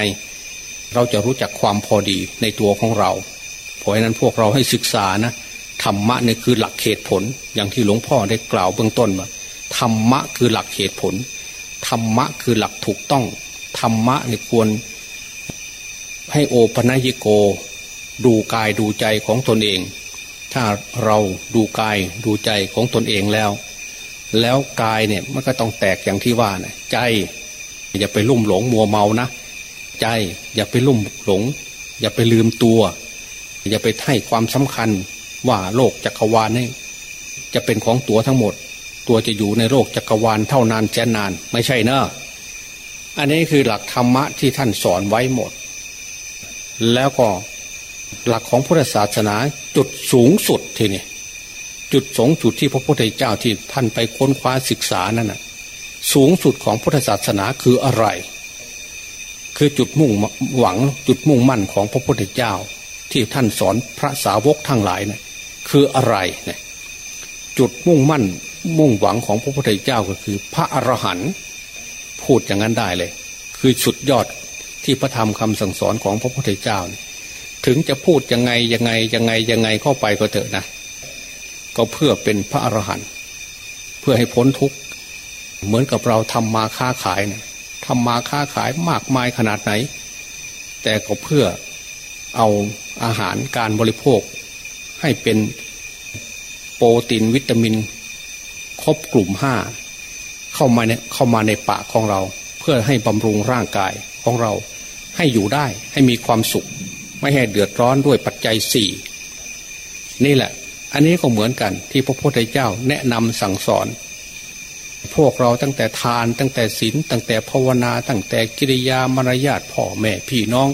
เราจะรู้จักความพอดีในตัวของเรา เพราะฉะนั้นพวกเราให้ศึกษานะธรรมะเนี่ยคือหลักเหตุผล อย่างที่หลวงพ่อได้กล่าวเบื้องต้นว่าธรรมะคือหลักเหตุผลธรรมะคือหลักถูกต้องธรรมะเนี่ยควร ให้โอปนัยิโก ดูกายดูใจของตนเอง ถ้าเราดูกายดูใจของตนเองแล้ว แล้วกายเนี่ยมันก็ต้องแตกอย่างที่ว่านะใจ อย่าไปลุ่มหลงมัวเมานะใจอย่าไปลุ่มหลง อย่าไปลืมตัว อย่าไปให้ความสำคัญว่าโลกจักรวาลนี่จะเป็นของตัวทั้งหมด ตัวจะอยู่ในโลกจักรวาลเท่านานแสนนาน ไม่ใช่เนอะอันนี้คือหลักธรรมะที่ท่านสอนไว้หมด แล้วก็หลักของพุทธศาสนาจุดสูงสุดทีนี่ จุดสูงจุดที่พระพุทธเจ้าที่ท่านไปค้นคว้าศึกษานั่นน่ะสูงสุดของพุทธศาสนาคืออะไร คือจุดมุ่งหวังจุดมุ่งมั่นของพระพุทธเจ้า ที่ท่านสอนพระสาวกทั้งหลายนะ่ะคืออะไรเนี่ยจุดมุ่งมั่นมุ่งหวังของพระพุทธเจ้าก็คือ พระอรหันต์พูดอย่างนั้นได้เลย คือสุดยอดที่พระธรรมคำสั่งสอนของพระพุทธเจ้า ถึงจะพูดยังไงยังไงยังไงยังไงเข้าไปก็เถอะนะ ก็เพื่อเป็นพระอรหันต์เพื่อให้พ้นทุกข์เหมือนกับเราทำมาค้าขายเนะทำมาค้าขายมากมายขนาดไหน แต่ก็เพื่อเอาอาหารการบริโภค ให้เป็นโปรตีนวิตามิน ครบกลุ่มห้าเข้ามาในเข้ามาในปากของเรา เพื่อให้บำรุงร่างกายของเรา ให้อยู่ได้ให้มีความสุข ไม่ให้เดือดร้อนด้วยปัจจัยสี่นี่แหละ อันนี้ก็เหมือนกันที่พระพุทธเจ้าแนะนำสั่งสอน พวกเราตั้งแต่ทานตั้งแต่ศีลตั้งแต่ภาวนาตั้งแต่กิริยามารยาทพ่อแม่พี่น้อง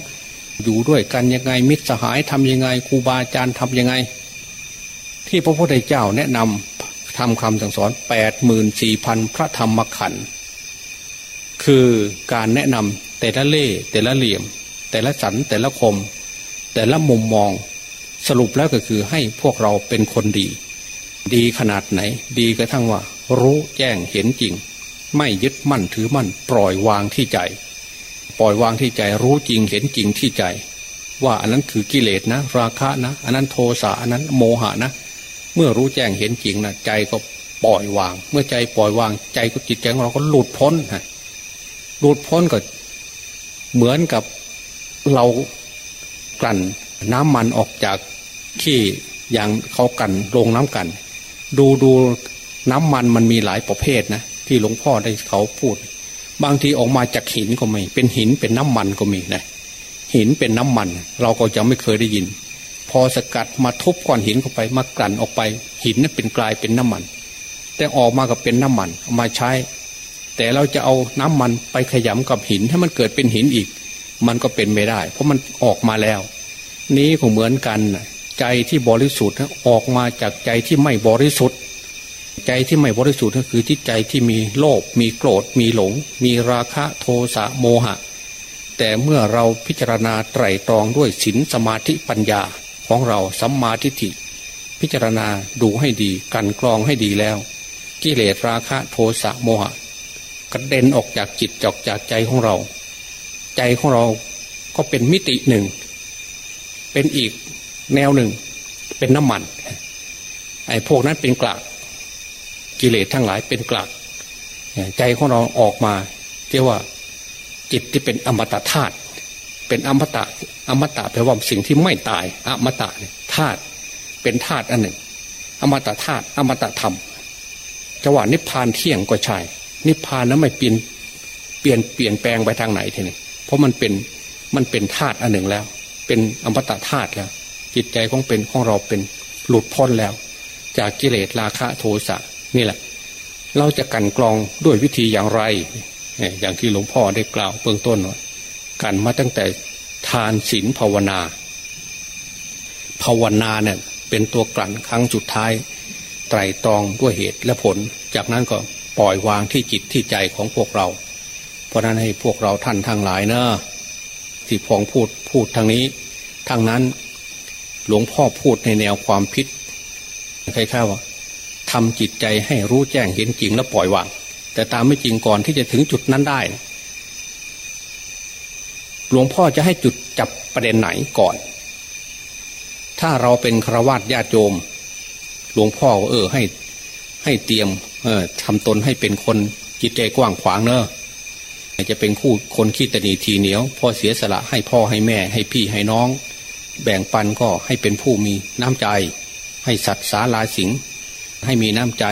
อยู่ด้วยกันยังไงมิตรสหายทำยังไงครูบาอาจารย์ทำยังไง ที่พระพุทธเจ้าแนะนำทำคำสั่งสอนแปดหมื่นสี่พันพระธรรมขันธ์คือการแนะนำแต่ละเล่แต่ละเหลี่ยม แต่ละสันแต่ละคม แต่ละมุมมอง สรุปแล้วก็คือให้พวกเราเป็นคนดี ดีขนาดไหน ดีกระทั่งว่า รู้แจ้งเห็นจริง ไม่ยึดมั่นถือมั่น ปล่อยวางที่ใจ ปล่อยวางที่ใจรู้จริงเห็นจริงที่ใจ ว่าอันนั้นคือกิเลสนะ ราคะนะ อันนั้นโทสะอันนั้นโมหะนะ เมื่อรู้แจ้งเห็นจริงนะใจก็ปล่อยวาง เมื่อใจปล่อยวางใจก็จิตใจของเราก็หลุดพ้นฮะหลุดพ้นก็เหมือนกับเรากลั่น น้ำมันออกจากขี้อย่างเขากันโรงน้ำกัน ดูดูน้ำมันมันมีหลายประเภทนะที่หลวงพ่อได้เขาพูด บางทีออกมาจากหินก็ม่เป็นหินเป็นน้ำมันก็มีนะหินเป็นน้ำมัน เราก็ยังไม่เคยได้ยิน พอสกัดมาทุบก้อนหินเข้าไปมากลั่นออกไป หินนั้นเป็นกลายเป็นน้ำมัน แต่ออกมากับเป็นน้ำมันเอามาใช้ แต่เราจะเอาน้ำมันไปขยำกับหินให้มันเกิดเป็นหินอีก มันก็เป็นไม่ได้ เพราะมันออกมาแล้ว นี้ก็เหมือนกันใจที่บริสุทธิ์ออกมาจากใจที่ไม่บริสุทธิ์ ใจที่ไม่บริสุทธิ์ก็คือที่ใจที่มีโลภมีโกรธ มีหลง มีราคะโทสะโมหะ แต่เมื่อเราพิจารณาไตรตรองด้วยศีลสมาธิปัญญาของเราสัมมาทิฏฐิพิจารณาดูให้ดีกันกรองให้ดีแล้ว กิเลสราคะโทสะโมหะกระเด็นออกจากจิตจอกจากใจของเรา ใจของเราก็เป็นมิติหนึ่ง เป็นอีกแนวหนึ่ง เป็นน้ำมันไอ้พวกนั้นเป็นกลากกิเลสทั้งหลายเป็นกลากใจของเราออกมาเรียกว่าจิตที่เป็นอมตะธาตุเป็นอมตะอมตะแปลว่าสิ่งที่ไม่ตาย อมตะธาตุเป็นธาตุอันหนึ่ง อมตะธาตุอมตะธรรมจะว่านิพพานเที่ยงก็ใช่นิพพานนั้นไม่เปลี่ยนเปลี่ยนเปลี่ยนแปลงไปทางไหนทีนี้เพราะมันเป็นมันเป็นธาตุอันหนึ่งแล้ว เป็นอมตะธาตุแล้ว จิตใจของเป็นของเราเป็นหลุดพ้นแล้ว จากกิเลสราคะโทสะนี่แหละ เราจะกันกรองด้วยวิธีอย่างไร อย่างที่หลวงพ่อได้กล่าวเบื้องต้นว่ากันมาตั้งแต่ทานศีลภาวนา ภาวนาเนี่ยเป็นตัวกลั่นครั้งสุดท้าย ไตรตรองด้วยเหตุและผล จากนั้นก็ปล่อยวางที่จิตที่ใจของพวกเรา เพราะนั้นให้พวกเราท่านทั้งหลายเนะ ที่พองพูดพูดทางนี้ทางนั้น หลวงพ่อพูดในแนวความพิษใครข้าว่าทำจิตใจให้รู้แจ้งเห็นจริงแล้วปล่อยวาง แต่ตามไม่จริงก่อนที่จะถึงจุดนั้นได้ หลวงพ่อจะให้จุดจับประเด็นไหนก่อน ถ้าเราเป็นครวญญาติโยม หลวงพ่อเออให้ให้เตรียม เออทำตนให้เป็นคนจิตใจกว้างขวางเนอะ จะเป็นคู่คนขี้ตนีทีเหนียว พอเสียสละให้พ่อให้แม่ให้พี่ให้น้อง แบ่งปันก็ให้เป็นผู้มีน้ำใจ ให้สัตว์สาลาสิง ให้มีน้ำใจ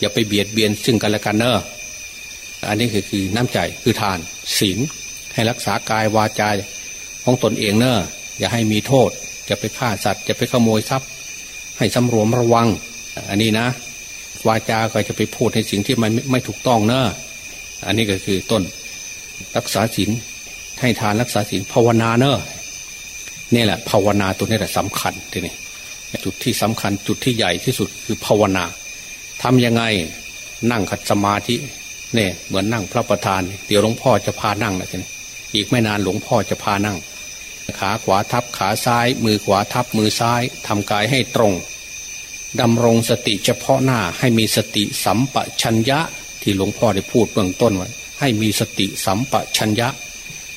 อย่าไปเบียดเบียนซึ่งกันและกันเนอะอันนี้คือคือน้ำใจคือทานศีลให้รักษากายวาจาของตนเองเนอะอย่าให้มีโทษจะไปฆ่าสัตว์จะไปขโมยทรัพย์ ให้สำรวมระวัง อันนี้นะ วาจาก็จะไปพูดในสิ่งที่มันไม่ถูกต้องเนอะอันนี้ก็คือต้น รักษาศีลให้ทานรักษาศีลภาวนาเนอะนี่แหละ ภาวนาตัวนี้แหละสำคัญทีนี้จุดที่สำคัญจุดที่ใหญ่ที่สุดคือภาวนาทํำยังไงนั่งขัดสมาธิเนี่ยเหมือนนั่งพระประธาน เดี๋ยวหลวงพ่อจะพานั่งนะทีนี้อีกไม่นานหลวงพ่อจะพานั่ง ขาขวาทับขาซ้าย มือขวาทับมือซ้ายทำกายให้ตรงดำรงสติเฉพาะหน้าให้มีสติสัมปชัญญะที่หลวงพ่อได้พูดเบื้องต้นไว้ ให้มีสติสัมปชัญญะ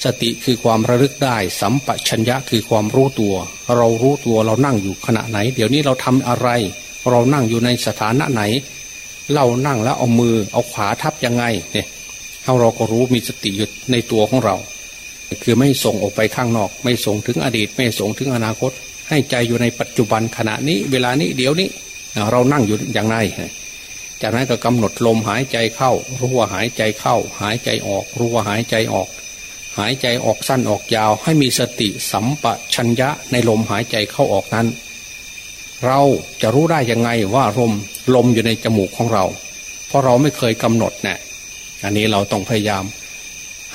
สติคือความระลึกได้ สัมปชัญญะคือความรู้ตัว เรารู้ตัวเรานั่งอยู่ขณะไหน เดี๋ยวนี้เราทำอะไร เรานั่งอยู่ในสถานะไหน เรานั่งแล้วเอามือเอาขวาทับยังไงเนี่ยเราก็รู้มีสติอยู่ในตัวของเรา คือไม่ส่งออกไปข้างนอก ไม่ส่งถึงอดีต ไม่ส่งถึงอนาคต ให้ใจอยู่ในปัจจุบันขณะนี้ เวลานี้เดี๋ยวนี้ เรานั่งอยู่อย่างไร จากนั้นก็กำหนดลมหายใจเข้า รู้ว่าหายใจเข้า หายใจออก รู้ว่าหายใจออก หายใจออกสั้นออกยาว ให้มีสติสัมปชัญญะในลมหายใจเข้าออกนั้น เราจะรู้ได้ยังไงว่าลมลมอยู่ในจมูกของเรา เพราะเราไม่เคยกำหนดเนะี่ยอันนี้เราต้องพยายาม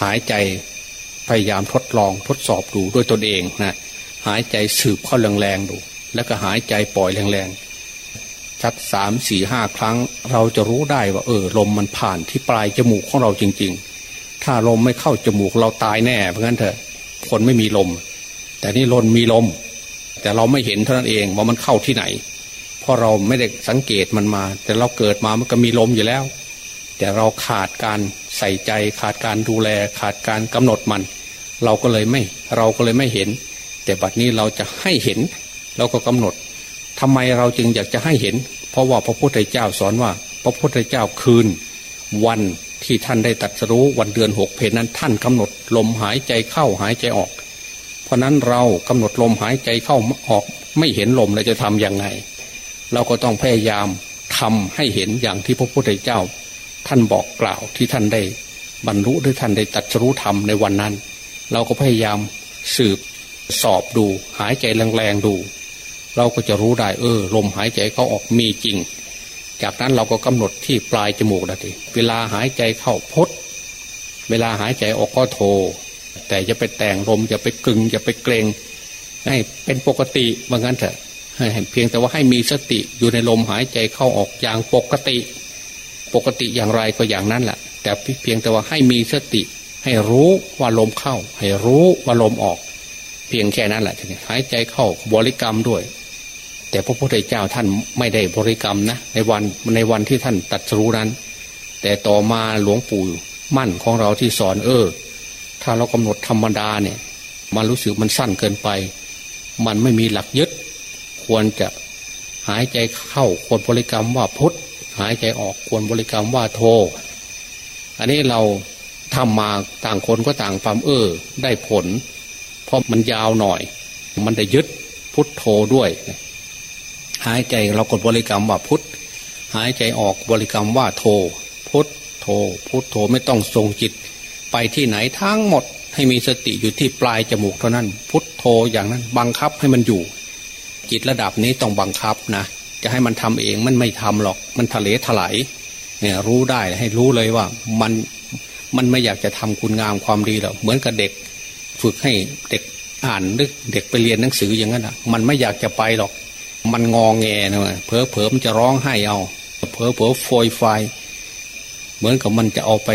หายใจพยายามทดลองทดสอบดูด้วยตนเองนะหายใจสืบเข้าแรงๆดู แล้วก็หายใจปล่อยแรงๆ ชัดสามสี่ห้าครั้ง เราจะรู้ได้ว่า เออ ลมมันผ่านที่ปลายจมูกของเราจริง ๆ ถ้าลมไม่เข้าจมูกเราตายแน่เพราะงั้นเถอะคนไม่มีลม แต่นี่ลมมีลม แต่เราไม่เห็นเท่านั้นเองว่ามันเข้าที่ไหน เพราะเราไม่ได้สังเกตมันมา แต่เราเกิดมามันก็มีลมอยู่แล้ว แต่เราขาดการใส่ใจ ขาดการดูแล ขาดการกำหนดมัน เราก็เลยไม่ เราก็เลยไม่เห็น แต่บัดนี้เราจะให้เห็น เราก็กำหนด ทำไมเราจึงอยากจะให้เห็น เพราะว่าพระพุทธเจ้าสอนว่า พระพุทธเจ้าคืน วันที่ท่านได้ตัดสู้วันเดือนหกเพนนั้นท่านกำหนดลมหายใจเข้าหายใจออก เพราะนั้นเรากำหนดลมหายใจเข้าออก ไม่เห็นลมเราจะทํำยังไง เราก็ต้องพยายามทำให้เห็นอย่างที่พระพุทธเจ้า ท่านบอกกล่าวที่ท่านได้ บรรลุหรือท่านได้ตัดรู้ธรรมในวันนั้น เราก็พยายามสืบสอบดูหายใจแรงๆดู เราก็จะรู้ได้ เออ ลมหายใจเข้าออกมีจริง จากนั้นเราก็กำหนดที่ปลายจมูกนะทีเวลาหายใจเข้าพดเวลาหายใจออกก็โท แต่จะไปแต่งลมจะไปกึงจะไปเกรงให้เป็นปกติบางงั้นเถอะเพียงแต่ว่าให้มีสติอยู่ในลมหายใจเข้าออกอย่างปกติ ปกติอย่างไรก็อย่างนั้นแหละแต่เพียงแต่ว่าให้มีสติ ให้รู้ว่าลมเข้า ให้รู้ว่าลมออก เพียงแค่นั้นแหละหายใจเข้าบริกรรมด้วย แต่พระพุทธเจ้าท่านไม่ได้บริกรรมนะในวันในวันที่ท่านตัดรู้นั้น แต่ต่อมาหลวงปู่มั่นของเราที่สอนเออ ถ้าเรากำหนดธรรมดาเนี่ยมันรู้สึกมันสั้นเกินไป มันไม่มีหลักยึด ควรจะหายใจเข้าควรบริกรรมว่าพุทธหายใจออกควรบริกรรมว่าโท อันนี้เราทำมาต่างคนก็ต่างความเออได้ผล เพราะมันยาวหน่อย มันได้ยึดพุทโธด้วย หายใจเรากดบริกรรมว่าพุทธหายใจออกบริกรรมว่าโท พุทโธพุทโธไม่ต้องทรงจิต ไปที่ไหนทั้งหมดให้มีสติอยู่ที่ปลายจมูกเท่านั้น พุทโธอย่างนั้นบังคับให้มันอยู่ จิตระดับนี้ต้องบังคับนะจะให้มันทำเองมันไม่ทำหรอก มันทะเลถลายเนี่ยรู้ได้ให้รู้เลยว่ามันมันไม่อยากจะทำคุณงามความดีหรอกเหมือนกับเด็ก ฝึกให้เด็กอ่านหรือเด็กไปเรียนหนังสืออย่างนั้นอะ มันไม่อยากจะไปหรอก มันงองแงนะเพอเพอมันจะร้องไห้เอาเพอเพอโฟยไฟเหมือนกับมันจะเอาไป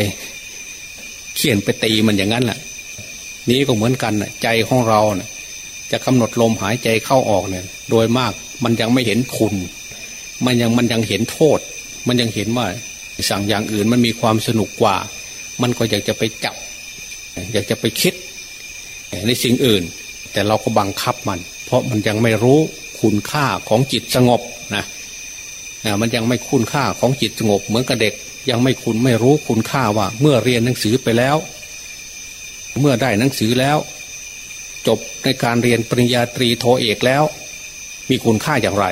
เขียนไปตีมันอย่างนั้นแหละนี้ก็เหมือนกันใจของเราเนี่ยจะกำหนดลมหายใจเข้าออกเนี่ย โดยมากมันยังไม่เห็นคุณ มันยังมันยังเห็นโทษ มันยังเห็นว่า สั่งอย่างอื่นมันมีความสนุกกว่า มันก็อยากจะไปจับ อยากจะไปคิด ในสิ่งอื่น แต่เราก็บังคับมัน เพราะมันยังไม่รู้ คุณค่าของจิตสงบนะมันยังไม่คุณค่าของจิตสงบ เหมือนกับเด็ก ยังไม่คุณไม่รู้คุณค่าว่า เมื่อเรียนหนังสือไปแล้ว เมื่อได้หนังสือแล้ว จบในการเรียนปริญญาตรีโทเอกแล้ว มีคุณค่าอย่างไร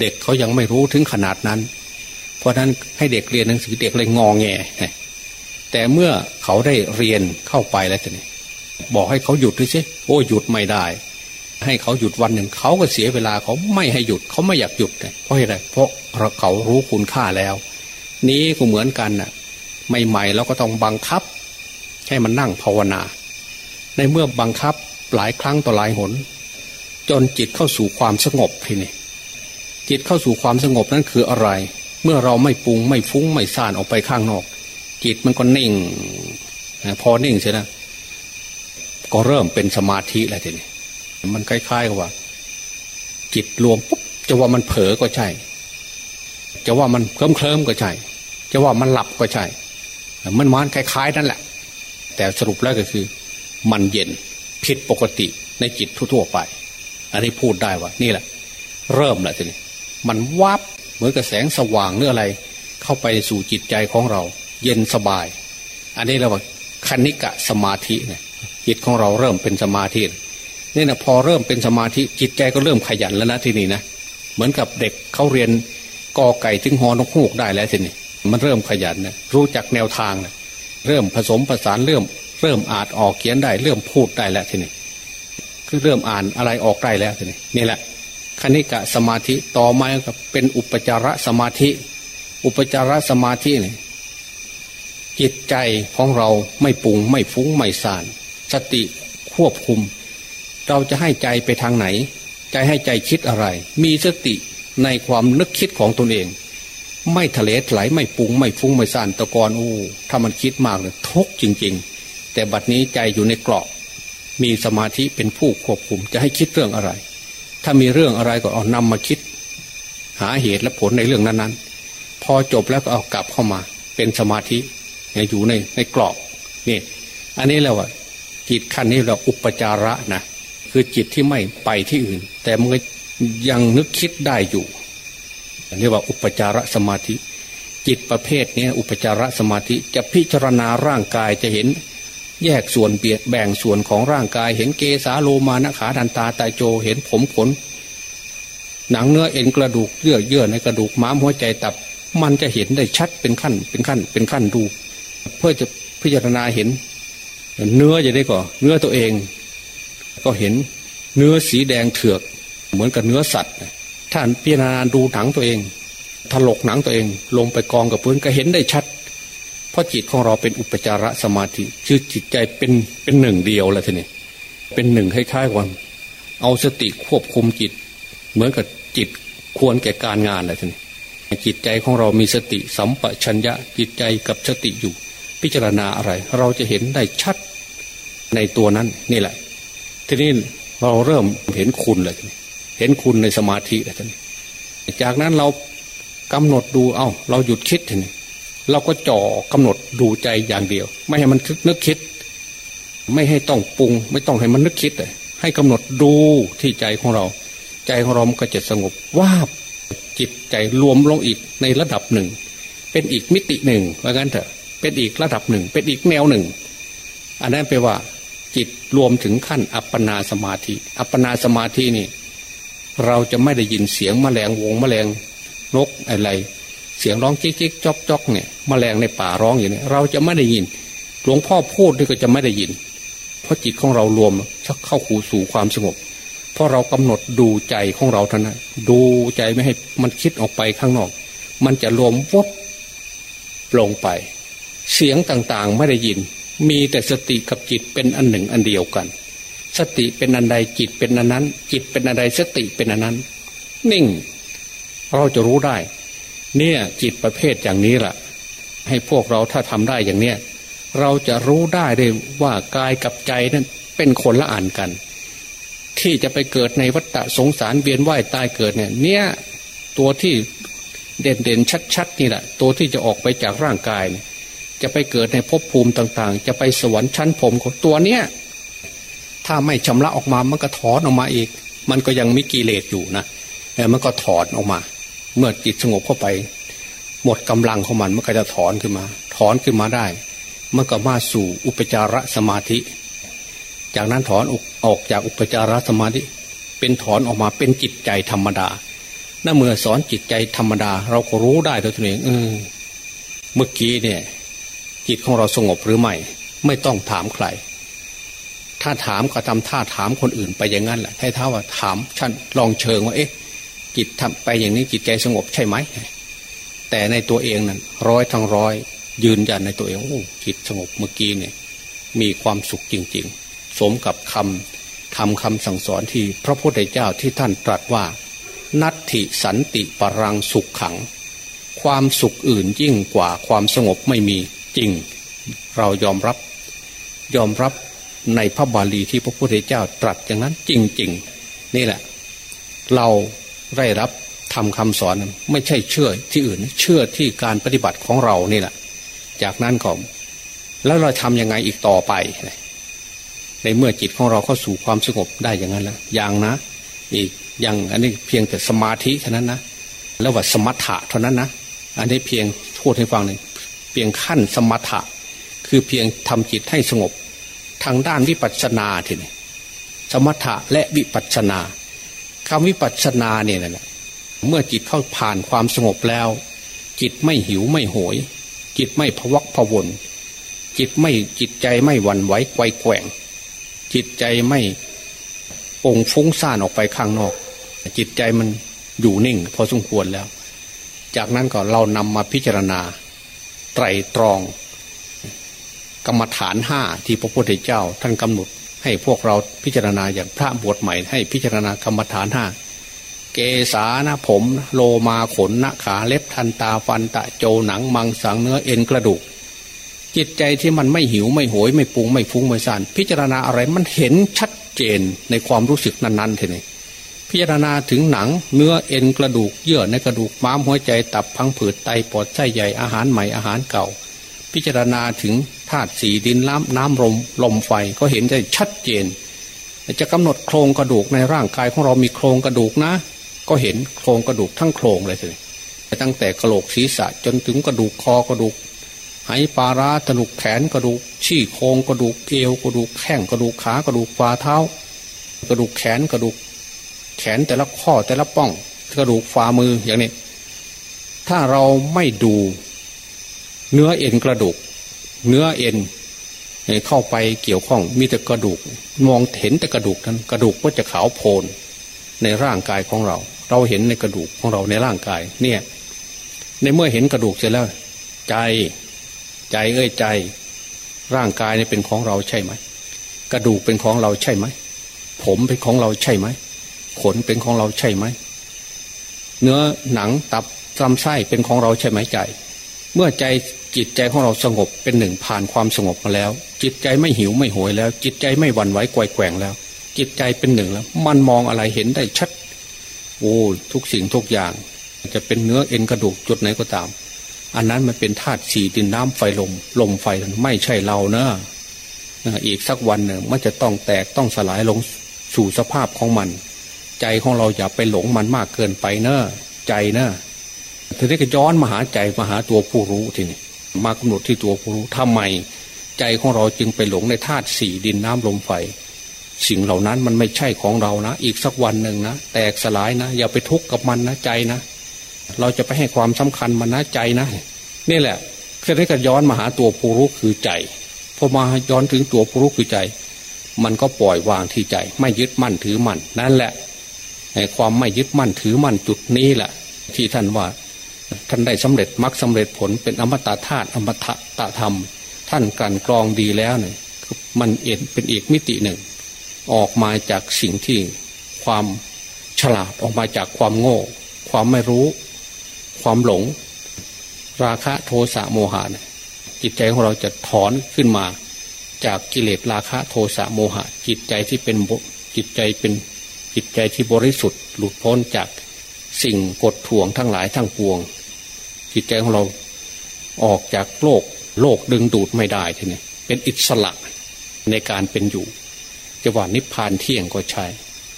เด็กเขายังไม่รู้ถึงขนาดนั้น เพราะนั้นให้เด็กเรียนหนังสือเด็กเลยงองแงแต่เมื่อเขาได้เรียนเข้าไปแล้วจะนี่บอกให้เขาหยุดด้วยใช่โอ้หยุดไม่ได้ ให้เขาหยุดวันหนึ่งเขาก็เสียเวลาเขาไม่ให้หยุดเขาไม่อยากหยุดเพราะอะไรเพราะเขารู้คุณค่าแล้ว นี้ก็เหมือนกันน่ะใหม่ๆเราก็ต้องบังคับ ให้มันนั่งภาวนา ในเมื่อบังคับหลายครั้งต่อหลายหน จนจิตเข้าสู่ความสงบทีนี่จิตเข้าสู่ความสงบนั้นคืออะไร เมื่อเราไม่ปรุงไม่ฟุ้งไม่ซ่านออกไปข้างนอก จิตมันก็นิ่ง พอนิ่งใช่ไหมก็เริ่มเป็นสมาธิแล้วทีนี้ มันคล้ายๆกับว่า จิตรวมปุ๊บจะว่ามันเผลอก็ใช่ จะว่ามันเคลิ้มเคลิ้มก็ใช่ จะว่ามันหลับก็ใช่ มันมันคล้ายๆนั่นแหละ แต่สรุปแล้วก็คือ มันเย็นผิดปกติในจิตทั่วๆไป อันนี้พูดได้ว่า นี่แหละ เริ่มแล้วทีนี้มันวับเหมือนกับแสงสว่างหรืออะไร เข้าไปสู่จิตใจของเรา เย็นสบาย อันนี้เราว่าคณิกะสมาธิเนี่ยจิตของเราเริ่มเป็นสมาธิ นี่นะพอเริ่มเป็นสมาธิจิตใจก็เริ่มขยันแล้วนะทีนี้นะเหมือนกับเด็กเขาเรียนกอไก่ถึงหอนกฮูกได้แล้วทีนี้มันเริ่มขยันนะรู้จักแนวทางนะเริ่มผสมผสานเริ่ม เริ่มอาจออกเขียนได้ เริ่มพูดได้แล้วทีนี้คือเริ่มอ่านอะไรออกได้แล้วทีนี้นี่แหละคณิกะสมาธิต่อมาก็เป็นอุปจารสมาธิ อุปจารสมาธิเนี่ยจิตใจของเราไม่ปุงไม่ฟุ้งไม่สาน สติควบคุม เราจะให้ใจไปทางไหน ใจให้ใจคิดอะไร มีสติในความนึกคิดของตนเอง ไม่ทะเลถลายไม่ปุง ไม่ฟุ้งไม่สานตะกอนอู้ถ้ามันคิดมากเลยทุกจริง ๆ แต่บัดนี้ใจอยู่ในกรอบ มีสมาธิเป็นผู้ควบคุมจะให้คิดเรื่องอะไร ถ้ามีเรื่องอะไรก็เอานำมาคิด หาเหตุและผลในเรื่องนั้นๆ พอจบแล้วก็เอากลับเข้ามา เป็นสมาธิอยู่ในในกรอบนี่อันนี้แล้วว่าจิตขั้นนี้เราอุปจาระนะ คือจิตที่ไม่ไปที่อื่น แต่มันยังนึกคิดได้อยู่เรียกว่าอุปจารสมาธิ จิตประเภทนี้อุปจารสมาธิจะพิจารณาร่างกายจะเห็น แยกส่วนเบียดแบ่งส่วนของร่างกาย เห็นเกสาโลมานะขาดันตาตาโจเห็นผมขนหนังเนื้อเอ็นกระดูกเยื่อเยื่อในกระดูกม้ามหัวใจตับ มันจะเห็นได้ชัดเป็นขั้น เป็นขั้น เป็นขั้นดู เพื่อจะพิจารณาเห็น เนื้อจะได้ก่อเนื้อตัวเอง ก็เห็นเนื้อสีแดงเถือก เหมือนกับเนื้อสัตว์ท่านพิจารณาดูหนังตัวเอง ถลกหนังตัวเอง ลงไปกองกับพื้นก็เห็นได้ชัด เพราะจิตของเราเป็นอุปจารสมาธิคือจิตใจเป็นเป็นหนึ่งเดียวแล้วทีนี้เป็นหนึ่งคล้ายๆกันเอาสติควบคุมจิต เหมือนกับจิตควรแก่การงานอะไรทีนี้จิตใจของเรามีสติสัมปชัญญะจิตใจกับสติอยู่ พิจารณาอะไร เราจะเห็นได้ชัดในตัวนั้นนี่แหละ ทีนี้เราเริ่มเห็นคุณเลยเห็นคุณในสมาธิเลยทีนี้จากนั้นเรากำหนดดูเอา้า เราหยุดคิดทีนี้เราก็จ่อกำหนดดูใจอย่างเดียว ไม่ให้มันนึกคิด ไม่ให้ต้องปรุง ไม่ต้องให้มันนึกคิดเลยให้กำหนดดูที่ใจของเรา ใจของเราก็จะสงบว่าจิตใจรวมลงอีกในระดับหนึ่ง เป็นอีกมิติหนึ่งว่างั้นเถอะเป็นอีกระดับหนึ่ง เป็นอีกแนวหนึ่ง อันนั้นแปลว่า จิตรวมถึงขั้นอัปปนาสมาธิ อัปปนาสมาธินี่ เราจะไม่ได้ยินเสียงมแมลงวงมแมลงนกอะไร เสียงร้องจิ๊กจิ๊กจอกจอกเนี่ยมแมลงในป่าร้องอย่างนี้เราจะไม่ได้ยิน หลวงพ่อพูดนี่ก็จะไม่ได้ยิน เพราะจิตของเรารวมชักเข้าขู่สู่ความสงบเพราะเรากำหนดดูใจของเราเท่านั้นดูใจไม่ให้มันคิดออกไปข้างนอก มันจะรวมวบลงไป เสียงต่างๆไม่ได้ยิน มีแต่สติกับจิตเป็นอันหนึ่งอันเดียวกัน สติเป็นอันใดจิตเป็นอันนั้น จิตเป็นอันใดสติเป็นอันนั้น นิ่ง เราจะรู้ได้ เนี่ยจิตประเภทอย่างนี้ล่ะ ให้พวกเราถ้าทำได้อย่างเนี้ยเราจะรู้ได้เลยว่ากายกับใจนั้นเป็นคนละอ่านกัน ที่จะไปเกิดในวัฏสงสารเวียนว่ายตายเกิดเนี่ย เนี่ยตัวที่เด่นเด่นชัดๆนี่แหละตัวที่จะออกไปจากร่างกายเนี่ย จะไปเกิดในภพภูมิต่างๆ จะไปสวรรค์ชั้นผมของตัวเนี้ยถ้าไม่ชำระออกมามันก็ถอนออกมาอีก มันก็ยังมีกิเลสอยู่นะแต่มันก็ถอนออกมา เมื่อจิตสงบเข้าไป หมดกำลังของมันมันก็จะถอนขึ้นมา ถอนขึ้นมาได้มันก็มาสู่อุปจารสมาธิ จากนั้นถอนออกจากอุปจารสมาธิ เป็นถอนออกมาเป็นจิตใจธรรมดานั่นเมื่อสอนจิตใจธรรมดา เราก็รู้ได้ตัวเองเออเมื่อกี้เนี่ย จิตของเราสงบหรือไม่ ไม่ต้องถามใคร ถ้าถามก็ทำท่าถามคนอื่นไปอย่างนั้นแหละให้ท้าว่าถามฉันลองเชิงว่าเอ๊ะ จิตทำไปอย่างนี้จิตใจสงบใช่ไหมแต่ในตัวเองนั้นร้อยทั้งร้อย ยืนยันในตัวเองโอ้จิตสงบเมื่อกี้เนี่ย มีความสุขจริง ๆ สมกับคำทำคำสั่งสอนที่พระพุทธเจ้าที่ท่านตรัสว่า นัตถิสันติปรังสุขขัง ความสุขอื่นยิ่งกว่าความสงบไม่มี จริงเรายอมรับ ยอมรับในพระบาลีที่พระพุทธเจ้าตรัสอย่างนั้นจริง ๆ นี่แหละ เราได้รับทำคำสอนไม่ใช่เชื่อที่อื่น เชื่อที่การปฏิบัติของเรานี่แหละ จากนั้นก็แล้วเราทำยังไงอีกต่อไป ในเมื่อจิตของเราเข้าสู่ความสงบได้อย่างนั้นแล้วอย่างนะ อีกอย่างอันนี้เพียงแต่สมาธิเท่านั้นนะแล้วว่าสมถะเท่านั้นนะอันนี้เพียงพูดให้ฟังหนึ่ง เพียงขั้นสมถะ คือเพียงทำจิตให้สงบ ทางด้านวิปัสสนาทีนี้สมถะและวิปัสสนาคำวิปัสสนาเนี่ยแหละเมื่อจิตเข้าผ่านความสงบแล้ว จิตไม่หิวไม่โหย จิตไม่พวักพวน จิตไม่จิตใจไม่หวั่นไหวไกวแกว่ง จิตใจไม่องฟุ้งซ่านออกไปข้างนอก จิตใจมันอยู่นิ่ง พอสมควรแล้ว จากนั้นก็เรานำมาพิจารณา ไตรตรอง กรรมฐานห้าที่พระพุทธเจ้า ท่านกำหนด ให้พวกเราพิจารณาอย่างพระบวชใหม่ ให้พิจารณากรรมฐานห้าเกสานะผม โลมาขนนะขาเล็บทันตาฟันตะโจหนังมังสังเนื้อเอ็นกระดูก จิตใจที่มันไม่หิวไม่โหย ไม่ปุงไม่ฟุ้งไม่ซ่านพิจารณาอะไรมันเห็นชัดเจนในความรู้สึกนั้นๆทีนี้ พิจารณาถึงหนัง เนื้อเอ็นกระดูกเยื่อในกระดูกม้ามหัวใจตับพังผืดไตปอดไส้ใหญ่อาหารใหม่อาหารเก่า พิจารณาถึงธาตุสีดินน้ำน้ำลมลมไฟก็เห็นได้ชัดเจน จะกำหนดโครงกระดูกในร่างกายของเรามีโครงกระดูกนะ ก็เห็นโครงกระดูกทั้งโครงเลยทีตั้งแต่กระโหลกศีรษะจนถึงกระดูกคอกระดูกไหปาราตลุกแขนกระดูกชี้โครงกระดูกเอวกระดูกแข้งกระดูกขากระดูกฝ่าเท้า กระดูกแขนกระดูก แขนแต่ละข้อแต่ละป้องกระดูกฝ่ามืออย่างนี้ ถ้าเราไม่ดูเนื้อเอ็นกระดูก เนื้อเอ็นเข้าไปเกี่ยวข้องมีแต่กระดูก มองเห็นแต่กระดูกนั้นกระดูกก็จะขาวโพลนในร่างกายของเรา เราเห็นในกระดูกของเราในร่างกาย เนี่ย ในเมื่อเห็นกระดูกเสร็จแล้ว ใจใจเอ้ยใจ ร่างกายนี่เป็นของเราใช่ไหม กระดูกเป็นของเราใช่ไหม ผมเป็นของเราใช่ไหม ขนเป็นของเราใช่ไหม เนื้อหนังตับลำไส้เป็นของเราใช่ไหมใจ เมื่อใจจิตใจของเราสงบเป็นหนึ่งผ่านความสงบมาแล้ว จิตใจไม่หิวไม่โหยแล้ว จิตใจไม่หวั่นไหวกวยแกว่งแล้ว จิตใจเป็นหนึ่งแล้ว มันมองอะไรเห็นได้ชัด โอ้ทุกสิ่งทุกอย่าง จะเป็นเนื้อเอ็นกระดูกจุดไหนก็ตาม อันนั้นมันเป็นธาตุสี่ดินน้ำไฟลมลมไฟไม่ใช่เรานะอีกสักวันหนึ่งมันจะต้องแตกต้องสลายลงสู่สภาพของมัน ใจของเราอย่าไปหลงมันมากเกินไปเนอะใจเนอะทีนี้ก็ย้อนมาหาใจมาหาตัวผู้รู้ทีนี้มากำหนดที่ตัวผู้รู้ทำไม ใจของเราจึงไปหลงในธาตุสี่ดินน้ำลมไฟ สิ่งเหล่านั้นมันไม่ใช่ของเรานะ อีกสักวันหนึ่งนะแตกสลายนะ อย่าไปทุกข์กับมันนะใจนะ เราจะไปให้ความสำคัญมันนะใจนะนี่แหละคือได้ก็ย้อนมาหาตัวผู้รู้คือใจพอมาย้อนถึงตัวผู้รู้คือใจ มันก็ปล่อยวางที่ใจ ไม่ยึดมั่นถือมั่นนั่นแหละ ความไม่ยึดมั่นถือมั่นจุดนี้แหละที่ท่านว่า ท่านได้สำเร็จมรรคสาเร็จผลเป็นอมตะธาตุอมตะตะธรรม ท่านการกรองดีแล้วเนี่ยมันเอ็นเป็นอีกมิติหนึ่ง ออกมาจากสิ่งที่ความฉลาดออกมาจากความโง่ ความไม่รู้ ความหลง ราคะโทสะโมหะจิตใจของเราจะถอนขึ้นมา จากกิเลสราคะโทสะโมหะ จิตใจที่เป็นจิตใจเป็น จิตใจที่บริสุทธิ์ หลุดพ้นจากสิ่งกดถ่วงทั้งหลายทั้งปวง จิตใจของเราออกจากโลก โลกดึงดูดไม่ได้ทีนี้เป็นอิสระในการเป็นอยู่จะว่านิพพานเที่ยงก็ใช่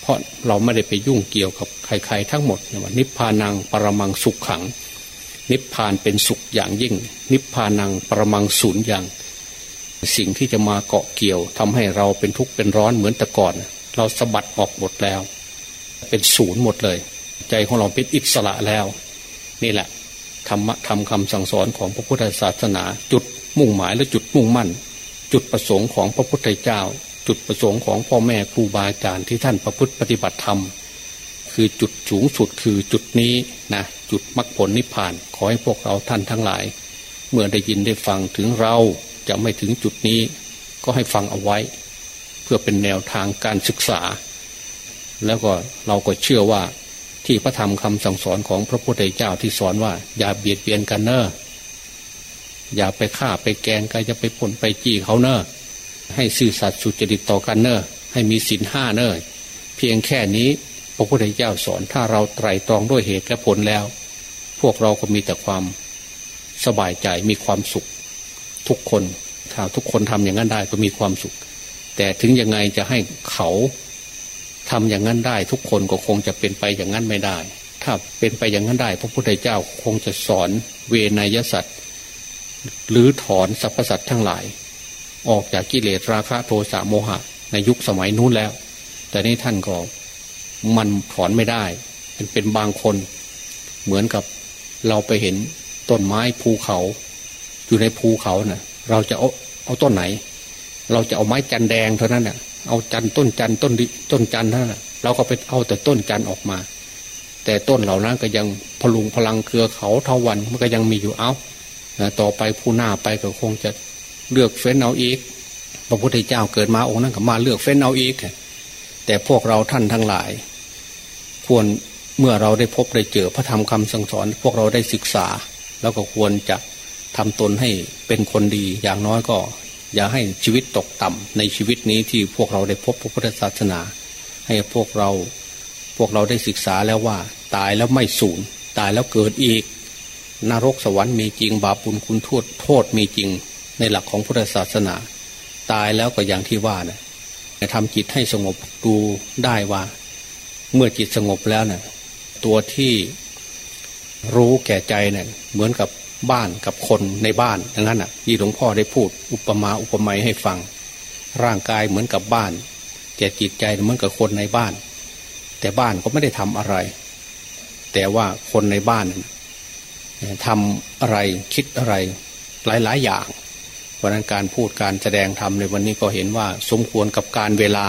เพราะเราไม่ได้ไปยุ่งเกี่ยวกับใครๆทั้งหมดว่านิพพานังปรมังสุขขัง นิพพานเป็นสุขอย่างยิ่ง นิพพานังปรมังศูนย์อย่าง สิ่งที่จะมาเกาะเกี่ยวทำให้เราเป็นทุกข์เป็นร้อนเหมือนแต่ก่อน เราสะบัดออกหมดแล้ว เป็นศูนย์หมดเลย ใจของเราเป็นอิสระแล้ว นี่แหละธรรมะธรรมคำสั่งสอนของพระพุทธศาสนา จุดมุ่งหมายและจุดมุ่งมั่น จุดประสงค์ของพระพุทธเจ้า จุดประสงค์ของพ่อแม่ครูบาอาจารย์ที่ท่านประพฤติปฏิบัติธรรม คือจุดสูงสุดคือจุดนี้นะจุดมรรคผลนิพพาน ขอให้พวกเราท่านทั้งหลาย เมื่อได้ยินได้ฟังถึงเราจะไม่ถึงจุดนี้ ก็ให้ฟังเอาไว้ เพื่อเป็นแนวทางการศึกษา แล้วก็เราก็เชื่อว่าที่พระธรรมคำสั่งสอนของพระพุทธเจ้าที่สอนว่า อย่าเบียดเบียนกันเนอะอย่าไปฆ่าไปแกงกันจะไปผลไปจี้เขาเนอะให้ซื่อสัตย์สุจริตต่อกันเนอะให้มีศีลห้าเนอะเพียงแค่นี้พระพุทธเจ้าสอนถ้าเราไตรตรองด้วยเหตุและผลแล้ว พวกเราก็มีแต่ความสบายใจมีความสุข ทุกคนถ้าทุกคนทำอย่างนั้นได้ก็มีความสุข แต่ถึงยังไงจะให้เขาทำอย่างนั้นได้ ทุกคนก็คงจะเป็นไปอย่างนั้นไม่ได้ ถ้าเป็นไปอย่างนั้นได้ พระพุทธเจ้าคงจะสอนเวนยสัตว์หรือถอนสรรพสัตว์ทั้งหลาย ออกจากกิเลสราคะโทสะโมหะ ในยุคสมัยนู้นแล้ว แต่นี้ท่านก็มันถอนไม่ได้เป็นเป็นบางคนเหมือนกับเราไปเห็นต้นไม้ภูเขา อยู่ในภูเขาเนะ่ะ เราจะเอาเอาต้นไหน เราจะเอาไม้จันแดงเท่านั้นเนะ่ะเอาจันต้นจันต้นต้นจันนั่นแหละเราก็ไปเอาแต่ต้นจันออกมา แต่ต้นเหล่านั้นก็ยังพลุงพลังเครือเขาเท่าวันมันก็ยังมีอยู่เอาต่อไปผู้หน้าไปก็คงจะเลือกเฟ้นเอาอีก พระพุทธเจ้าเกิดมาองค์นั้นก็มาเลือกเฟ้นเอาอีก แต่พวกเราท่านทั้งหลาย ควรเมื่อเราได้พบได้เจอพระธรรมคำสั่งสอน พวกเราได้ศึกษา แล้วก็ควรจะทำตนให้เป็นคนดีอย่างน้อยก็ อย่าให้ชีวิตตกต่ำในชีวิตนี้ที่พวกเราได้พบพระพุทธศาสนา ให้พวกเราพวกเราได้ศึกษาแล้วว่า ตายแล้วไม่สูญตายแล้วเกิดอีก นรกสวรรค์มีจริงบาปุลคุณโทษโทษมีจริง ในหลักของพุทธศาสนา ตายแล้วก็อย่างที่ว่านะทำจิตให้สงบดูได้ว่า เมื่อจิตสงบแล้วนะ่ะตัวที่รู้แก่ใจเนะ่ยเหมือนกับ บ้านกับคนในบ้านอย่างนั้นอะที่หลวงพ่อได้พูดอุปมาอุปไมยให้ฟัง ร่างกายเหมือนกับบ้านแต่จิตใจเหมือนกับคนในบ้าน แต่บ้านก็ไม่ได้ทำอะไร แต่ว่าคนในบ้านทำอะไรคิดอะไรหลาย ๆ อย่างเพราะนั้นการพูดการแสดงธรรมในวันนี้ก็เห็นว่า สมควรกับการเวลา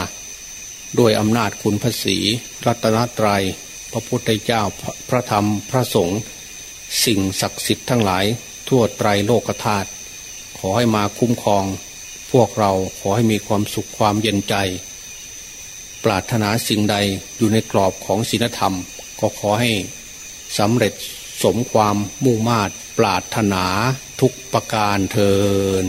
ด้วยอำนาจคุณพระศีรัตนตรยัยพระพุทธเจ้าพระธรรมพระสงฆ์ สิ่งศักดิ์สิทธิ์ทั้งหลายทั่วไตรโลกธาตุขอให้มาคุ้มครอง พวกเราขอให้มีความสุขความเย็นใจ ปรารถนาสิ่งใดอยู่ในกรอบของศีลธรรม ก็ขอให้สำเร็จสมความมุ่งมา่ปรารถนาทุกประการเทิน